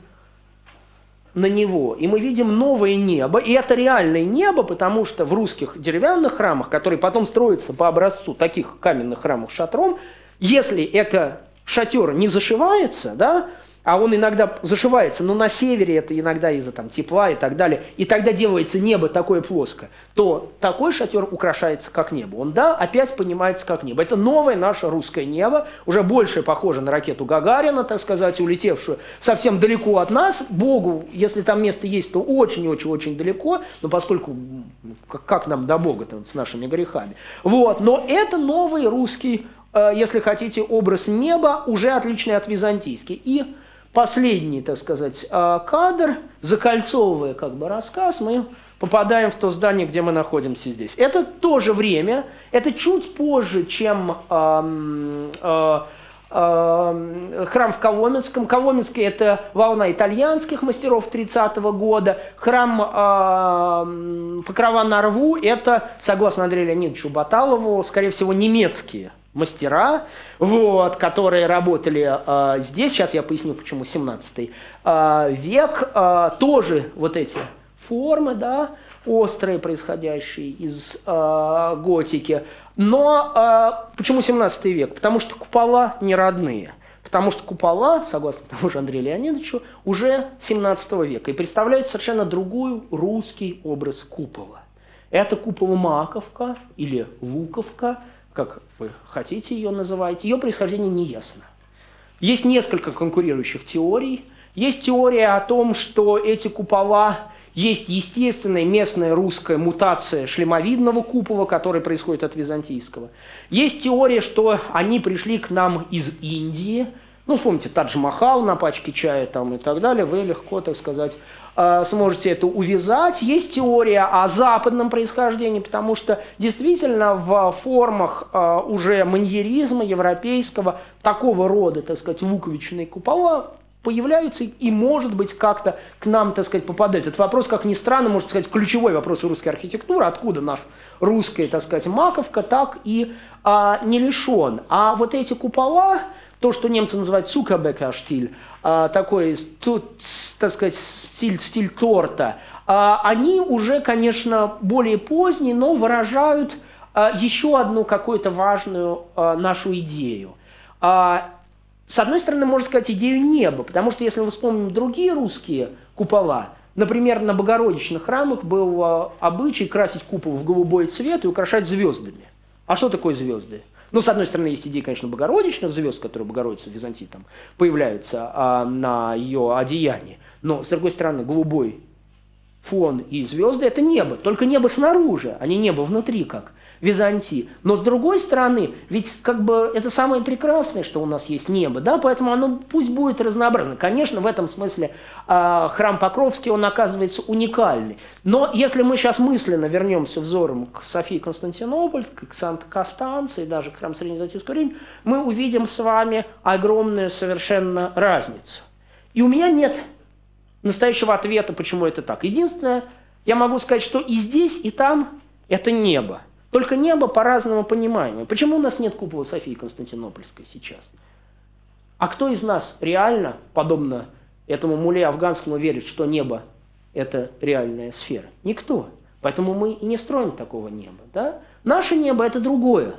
на него, и мы видим новое небо, и это реальное небо, потому что в русских деревянных храмах, которые потом строятся по образцу таких каменных храмов шатром, если это шатер не зашивается, да, а он иногда зашивается, но на севере это иногда из-за там, тепла и так далее, и тогда делается небо такое плоское, то такой шатер украшается как небо. Он, да, опять понимается как небо. Это новое наше русское небо, уже больше похоже на ракету Гагарина, так сказать, улетевшую совсем далеко от нас. Богу, если там место есть, то очень-очень-очень далеко, но поскольку как, нам до Бога-то с нашими грехами. Вот, но это новый русский, э, если хотите, образ неба, уже отличный от византийский. И последний, так сказать, а, кадр, закольцовывая как бы рассказ, мы попадаем в то здание, где мы находимся здесь. Это тоже время, это чуть позже, чем э, э, храм в Коломенском. Коломенский – это волна итальянских мастеров 30-го года. Храм Покрова на рву – это, согласно Андрею Леонидовичу Баталову, скорее всего, немецкие мастера, вот, которые работали э, здесь, сейчас я поясню, почему 17 э, век, э, тоже вот эти формы, да, острые, происходящие из э, готики. Но э, почему 17 век? Потому что купола не родные. Потому что купола, согласно тому же Андрею Леонидовичу, уже 17 века и представляют совершенно другой русский образ купола. Это купол Маковка или Луковка – как вы хотите ее называть, ее происхождение не ясно. Есть несколько конкурирующих теорий. Есть теория о том, что эти купола есть естественная местная русская мутация шлемовидного купола, который происходит от византийского. Есть теория, что они пришли к нам из Индии. Ну, вспомните, Тадж-Махал на пачке чая там и так далее. Вы легко, так сказать, сможете это увязать. Есть теория о западном происхождении, потому что действительно в формах э, уже маньеризма европейского такого рода, так сказать, луковичные купола появляются и, может быть, как-то к нам, так сказать, попадают. Этот вопрос, как ни странно, может сказать, ключевой вопрос русской архитектуры, откуда наш русская, так сказать, маковка, так и а, не лишен. А вот эти купола, то, что немцы называют цукабекаштиль, а, такой, так сказать, стиль, стиль торта, а, они уже, конечно, более поздние, но выражают а, еще одну какую-то важную нашу идею. С одной стороны, можно сказать, идею неба, потому что если мы вспомним другие русские купола, например, на Богородичных храмах был обычай красить купол в голубой цвет и украшать звездами. А что такое звезды? Ну, с одной стороны, есть идея, конечно, богородичных звезд, которые Богородица в Византии там появляются а, на ее одеянии. Но, с другой стороны, голубой фон и звезды – это небо, только небо снаружи, а не небо внутри, как Византии. Но с другой стороны, ведь как бы это самое прекрасное, что у нас есть небо, да, поэтому оно пусть будет разнообразно. Конечно, в этом смысле э, храм Покровский, он оказывается уникальный. Но если мы сейчас мысленно вернемся взором к Софии Константинопольской, к Санта-Костанце и даже к храму Средневизантийского времени, мы увидим с вами огромную совершенно разницу. И у меня нет настоящего ответа, почему это так. Единственное, я могу сказать, что и здесь, и там это небо. Только небо по-разному понимаемо. Почему у нас нет купола Софии Константинопольской сейчас? А кто из нас реально, подобно этому муле афганскому, верит, что небо – это реальная сфера? Никто. Поэтому мы и не строим такого неба. Да? Наше небо – это другое.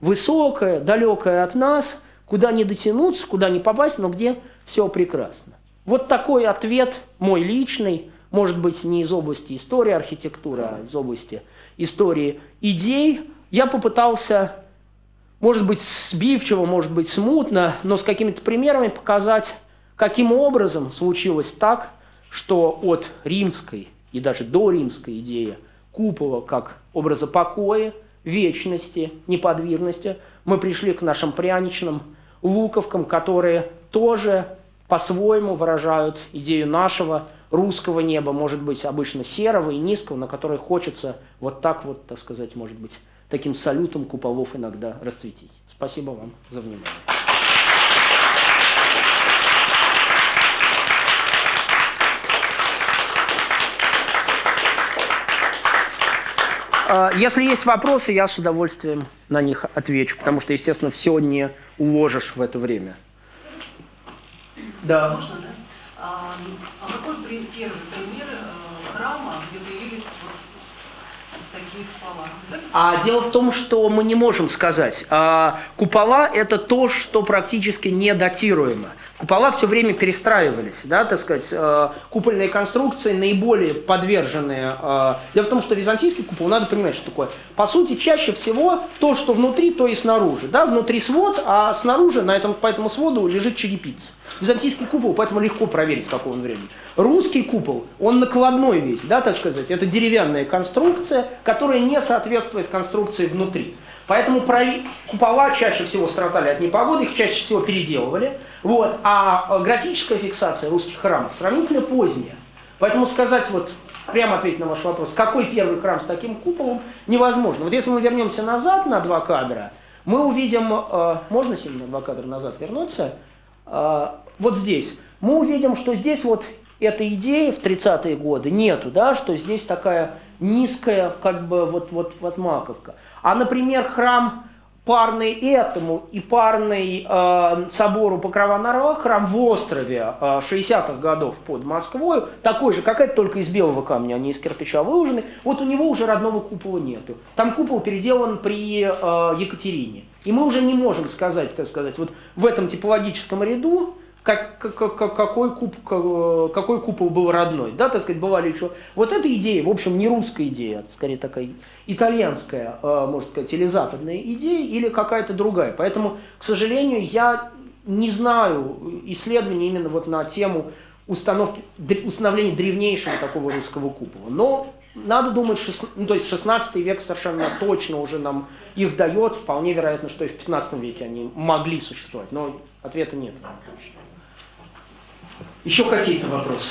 Высокое, далекое от нас, куда не дотянуться, куда не попасть, но где все прекрасно. Вот такой ответ мой личный, может быть, не из области истории архитектуры, а из области истории идей, я попытался, может быть, сбивчиво, может быть, смутно, но с какими-то примерами показать, каким образом случилось так, что от римской и даже до римской идеи купола как образа покоя, вечности, неподвижности, мы пришли к нашим пряничным луковкам, которые тоже по-своему выражают идею нашего русского неба, может быть, обычно серого и низкого, на которое хочется вот так вот, так сказать, может быть, таким салютом куполов иногда расцветить. Спасибо вам за внимание. А, если есть вопросы, я с удовольствием на них отвечу, потому что, естественно, все не уложишь в это время. Да. Можно, да? А, а какой первый пример э, храма, где появились вот такие купола? А дело в том, что мы не можем сказать. А, купола – это то, что практически не датируемо. Купола все время перестраивались, да, так сказать, э, купольные конструкции наиболее подверженные. Э, дело в том, что византийский купол, надо понимать, что такое. По сути, чаще всего то, что внутри, то и снаружи. Да, внутри свод, а снаружи на этом, по этому своду лежит черепица. Византийский купол, поэтому легко проверить, какого он времени. Русский купол, он накладной весь, да, так сказать, это деревянная конструкция, которая не соответствует конструкции внутри. Поэтому купола чаще всего страдали от непогоды, их чаще всего переделывали. Вот. А э, графическая фиксация русских храмов сравнительно поздняя. Поэтому сказать вот прямо ответить на ваш вопрос, какой первый храм с таким куполом, невозможно. Вот если мы вернемся назад на два кадра, мы увидим, э, можно сильно на два кадра назад вернуться, э, вот здесь, мы увидим, что здесь вот этой идеи в 30-е годы нету, да, что здесь такая низкая, как бы вот, вот, вот маковка. А, например, храм парный этому и парный э, собору Покрова Нарва, храм в острове э, 60-х годов под Москвой, такой же, как это, только из белого камня, а не из кирпича выложены, вот у него уже родного купола нету. Там купол переделан при э, Екатерине. И мы уже не можем сказать, так сказать, вот в этом типологическом ряду как, как, какой, куп, какой купол был родной. Да, так сказать, бывали еще. Вот эта идея, в общем, не русская идея, а скорее такая итальянская, э, можно сказать, или западная идея, или какая-то другая. Поэтому, к сожалению, я не знаю исследований именно вот на тему установки, установления древнейшего такого русского купола. Но надо думать, ну, то есть 16 век совершенно точно уже нам их дает. Вполне вероятно, что и в 15 веке они могли существовать. Но ответа нет. Точно. Еще какие-то вопросы?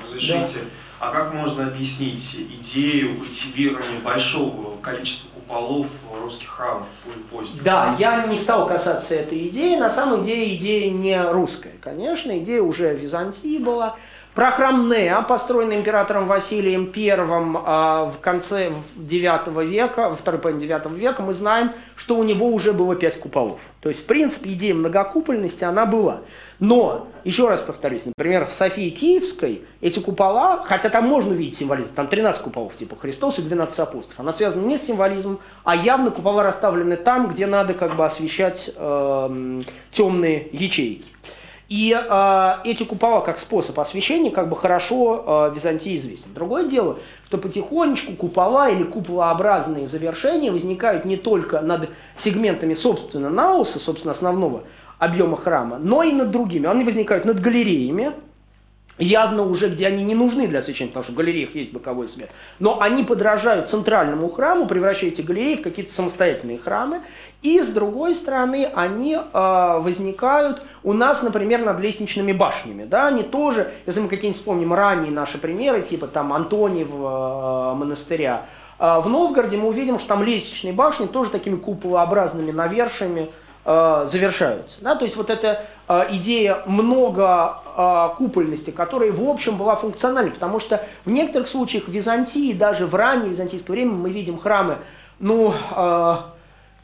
Разрешите. Да. А как можно объяснить идею культивирования большого количества куполов русских храмах поздних? Да, я не стал касаться этой идеи. На самом деле идея не русская. Конечно, идея уже Византии была. Про храм Неа, построенный императором Василием I а, в конце IX века, во второй половине IX века, мы знаем, что у него уже было пять куполов. То есть, в принципе, идея многокупольности, она была. Но, еще раз повторюсь, например, в Софии Киевской эти купола, хотя там можно увидеть символизм, там 13 куполов, типа Христос и 12 апостолов, она связана не с символизмом, а явно купола расставлены там, где надо как бы освещать э, темные ячейки. И э, эти купола как способ освещения как бы хорошо э, Византии известен. Другое дело, что потихонечку купола или куполообразные завершения возникают не только над сегментами собственно науса, собственно основного объема храма, но и над другими. Они возникают над галереями, явно уже, где они не нужны для освещения, потому что в галереях есть боковой свет. Но они подражают центральному храму, превращая эти галереи в какие-то самостоятельные храмы. И с другой стороны, они э, возникают у нас, например, над лестничными башнями. Да? Они тоже, если мы какие-нибудь вспомним ранние наши примеры, типа там Антониева э, монастыря, э, в Новгороде мы увидим, что там лестничные башни тоже такими куполообразными навершиями э, завершаются. Да? То есть вот эта э, идея много э, которая в общем была функциональной, потому что в некоторых случаях в Византии, даже в раннее византийское время мы видим храмы, ну, э,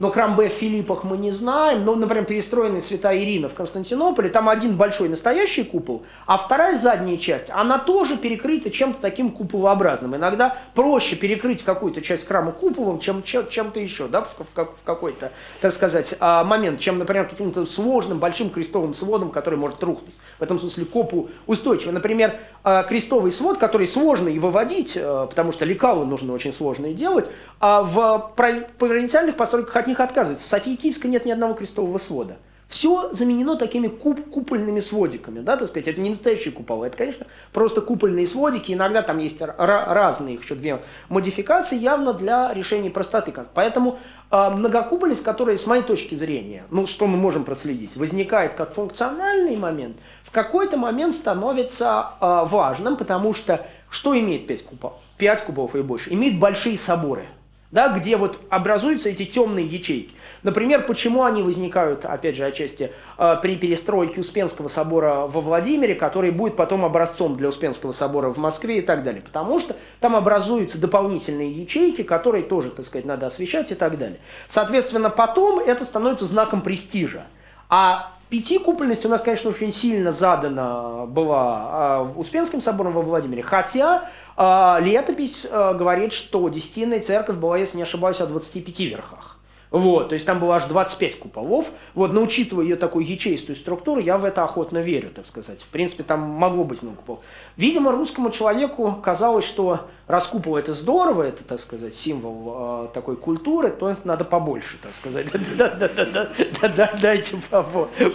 но храм Б в Филиппах мы не знаем. Но, например, перестроенный Святая Ирина в Константинополе, там один большой настоящий купол, а вторая задняя часть, она тоже перекрыта чем-то таким куполообразным. Иногда проще перекрыть какую-то часть храма куполом, чем чем-то еще, да, в, в, в какой-то, так сказать, а, момент, чем, например, каким-то сложным большим крестовым сводом, который может рухнуть. В этом смысле копу устойчиво. Например, а, крестовый свод, который сложно и выводить, а, потому что лекалы нужно очень сложно и делать, в провинциальных постройках от них отказывается. В Софии Киевской нет ни одного крестового свода. все заменено такими куп купольными сводиками, да, так сказать, это не настоящие купола, это, конечно, просто купольные сводики, иногда там есть разные еще две модификации, явно для решения простоты. Поэтому э, многокупольность, которая, с моей точки зрения, ну, что мы можем проследить, возникает как функциональный момент, в какой-то момент становится э, важным, потому что что имеет 5 куполов? 5 куполов и больше. Имеет большие соборы – да, где вот образуются эти темные ячейки. Например, почему они возникают, опять же, отчасти э, при перестройке Успенского собора во Владимире, который будет потом образцом для Успенского собора в Москве и так далее. Потому что там образуются дополнительные ячейки, которые тоже, так сказать, надо освещать и так далее. Соответственно, потом это становится знаком престижа. А Пятикупольность у нас, конечно, очень сильно задана была э, Успенским собором во Владимире, хотя э, летопись э, говорит, что Десятинная церковь была, если не ошибаюсь, о 25 верхах. Вот, то есть там было аж 25 куполов. Вот, но учитывая ее такую ячеистую структуру, я в это охотно верю, так сказать. В принципе, там могло быть много куполов. Видимо, русскому человеку казалось, что раз купол это здорово, это, так сказать, символ э, такой культуры, то это надо побольше, так сказать. Дайте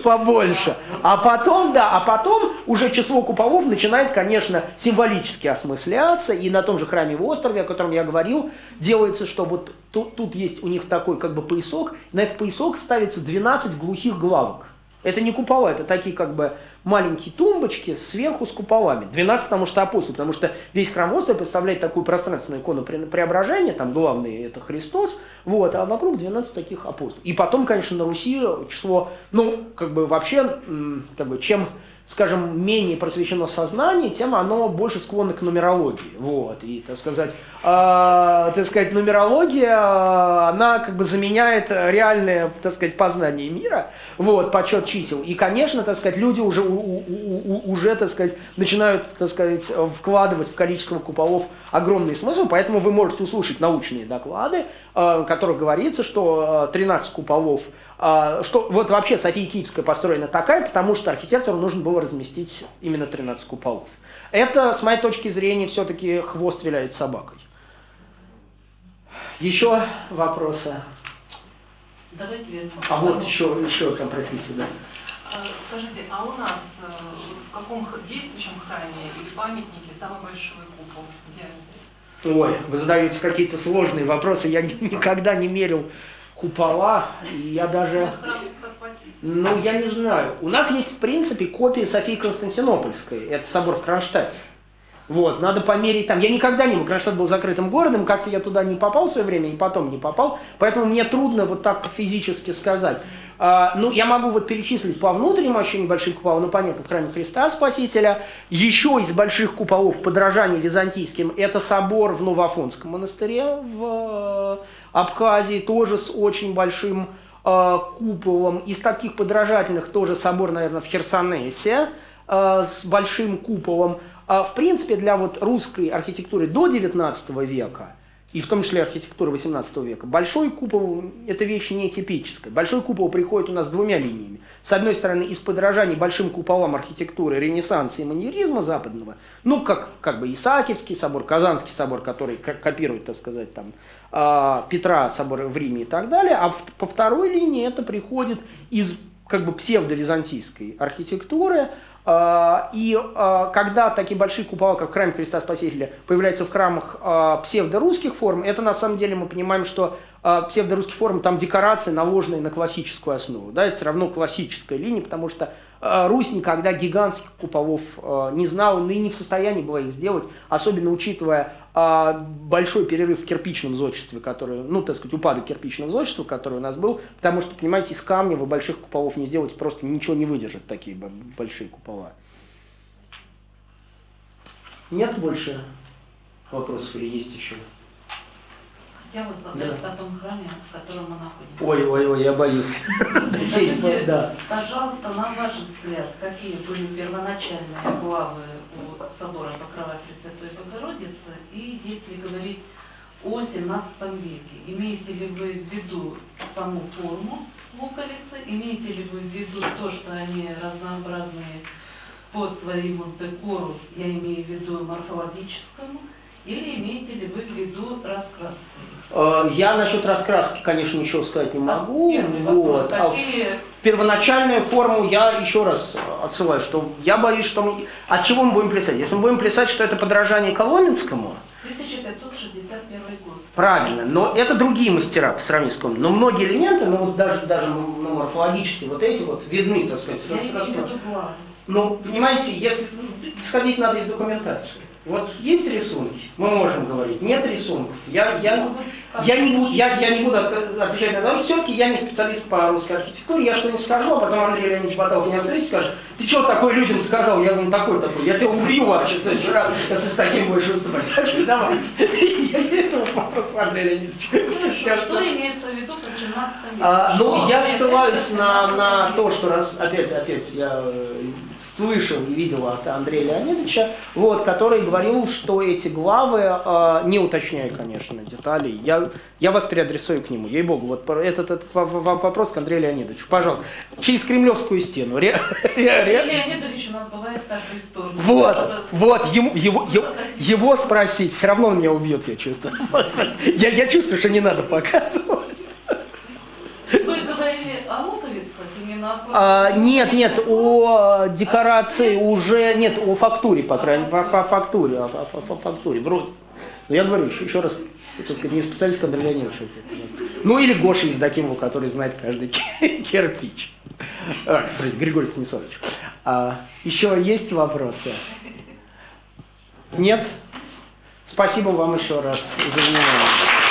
побольше. А потом, да, а потом уже число куполов начинает, конечно, символически осмысляться. И на том же храме в острове, о котором я говорил, делается, что вот тут, тут есть у них такой как бы поясок, на этот поясок ставится 12 глухих главок. Это не купола, это такие как бы маленькие тумбочки сверху с куполами. 12, потому что апостол, потому что весь храм острова представляет такую пространственную икону преображения, там главный это Христос, вот, а вокруг 12 таких апостолов. И потом, конечно, на Руси число, ну, как бы вообще, как бы, чем скажем, менее просвещено сознание, тем оно больше склонно к нумерологии. Вот. И, так сказать, э, так сказать, нумерология, она как бы заменяет реальное, так сказать, познание мира, вот, подсчет чисел. И, конечно, так сказать, люди уже, у, у, у, уже, так сказать, начинают, так сказать, вкладывать в количество куполов огромный смысл, поэтому вы можете услышать научные доклады, э, в которых говорится, что 13 куполов – а, что вот вообще София Киевская построена такая, потому что архитектору нужно было разместить именно 13 куполов. Это, с моей точки зрения, все-таки хвост виляет собакой. Еще вопросы? Давайте вернемся. А вот еще, еще там, простите, да. А, скажите, а у нас э, в каком действующем храме или памятнике самый большой купол? Где Ой, вы задаете какие-то сложные вопросы, я никогда не мерил купола, я даже... Ну, я не знаю. У нас есть, в принципе, копия Софии Константинопольской. Это собор в Кронштадте. Вот, надо померить там. Я никогда не был, Кронштадт был закрытым городом, как-то я туда не попал в свое время и потом не попал, поэтому мне трудно вот так физически сказать. А, ну, я могу вот перечислить по внутренним еще небольшим куполам, ну, понятно, в храме Христа Спасителя. Еще из больших куполов подражания византийским это собор в Новоафонском монастыре в Абхазии, тоже с очень большим э, куполом. Из таких подражательных тоже собор, наверное, в Херсонесе э, с большим куполом. А, в принципе, для вот русской архитектуры до 19 века – и в том числе архитектуры 18 века. Большой купол – это вещь нетипическая. Большой купол приходит у нас двумя линиями. С одной стороны, из подражаний большим куполам архитектуры Ренессанса и маньеризма западного, ну, как, как бы Исаакиевский собор, Казанский собор, который копирует, так сказать, там, Петра собор в Риме и так далее. А по второй линии это приходит из как бы псевдовизантийской архитектуры, а, и а, когда такие большие купола, как храм Христа Спасителя, появляются в храмах а, псевдорусских форм, это на самом деле мы понимаем, что псевдорусские формы, там декорации, наложенные на классическую основу. Да, это все равно классическая линия, потому что Русь никогда гигантских куполов не знала, но и не в состоянии была их сделать, особенно учитывая а большой перерыв в кирпичном зодчестве, который, ну, так сказать, упадок кирпичного зодчества, который у нас был, потому что, понимаете, из камня вы больших куполов не сделаете, просто ничего не выдержат такие большие купола. Нет больше вопросов или есть еще? Хотела задать да. о том храме, в котором мы находимся. Ой, ой, ой, я боюсь. Скажите, да. пожалуйста, на ваш взгляд, какие были первоначальные главы у собора Покрова Пресвятой Богородицы, и если говорить о 17 веке, имеете ли вы в виду саму форму луковицы, имеете ли вы в виду то, что они разнообразные по своему декору, я имею в виду морфологическому, Или имеете ли вы в виду раскраску? Э, я насчет раскраски, конечно, ничего сказать не А могу. первый вот. А в какие- в первоначальную форму я еще раз отсылаю, что я боюсь, что мы... От чего мы будем плясать? Если мы будем плясать, что это подражание Коломенскому, 1561 год. правильно, но это другие мастера по сравнению с Коломенским. Но многие элементы, ну вот даже, даже ну, морфологически вот эти вот видны, так сказать, Я со- виду главы. Ну, понимаете, если сходить надо из документации. Вот есть рисунки, мы можем говорить. Нет рисунков. Я, я, Ну, я, не, я, я не буду от- отвечать на это. Все-таки я не специалист по русской архитектуре. Я что-нибудь скажу, а потом Андрей Леонидович Баталов меня встретит и скажет, ты что такой людям сказал? Я говорю, «Ну, такой такой. Я тебя убью вообще в следующий раз, если с таким будешь выступать. Так что давайте. Я этого вопроса Андрея Леонидовича. Всё, Что имеется в виду под 17 веком? а, ну, я ссылаюсь на, под на 17 то, что раз, опять, опять я э, слышал и видел от Андрея Леонидовича, вот, который говорил, что эти главы, э, не уточняя, конечно, деталей, я, я вас переадресую к нему, ей-богу, вот этот, этот во- во- вопрос к Андрею Леонидовичу, пожалуйста, через Кремлевскую стену. Ре- ре- ре- Андрей Леонидович у нас бывает каждый вторник. Вот, вот, ему, его, его, его спросить, все равно он меня убьет, я чувствую. Я, я чувствую, что не надо показывать. Вы говорили о луковицах именно о А, нет, нет, о декорации уже, нет, о фактуре, по крайней мере, о фактуре, о, о- о фактуре, вроде. Но я говорю, еще, еще раз, так сказать, не специалист Леонидович. Ну или Гоша Евдокимова, который знает каждый кирпич. А, Григорий Станиславович. А, еще есть вопросы? Нет? Спасибо вам еще раз за внимание.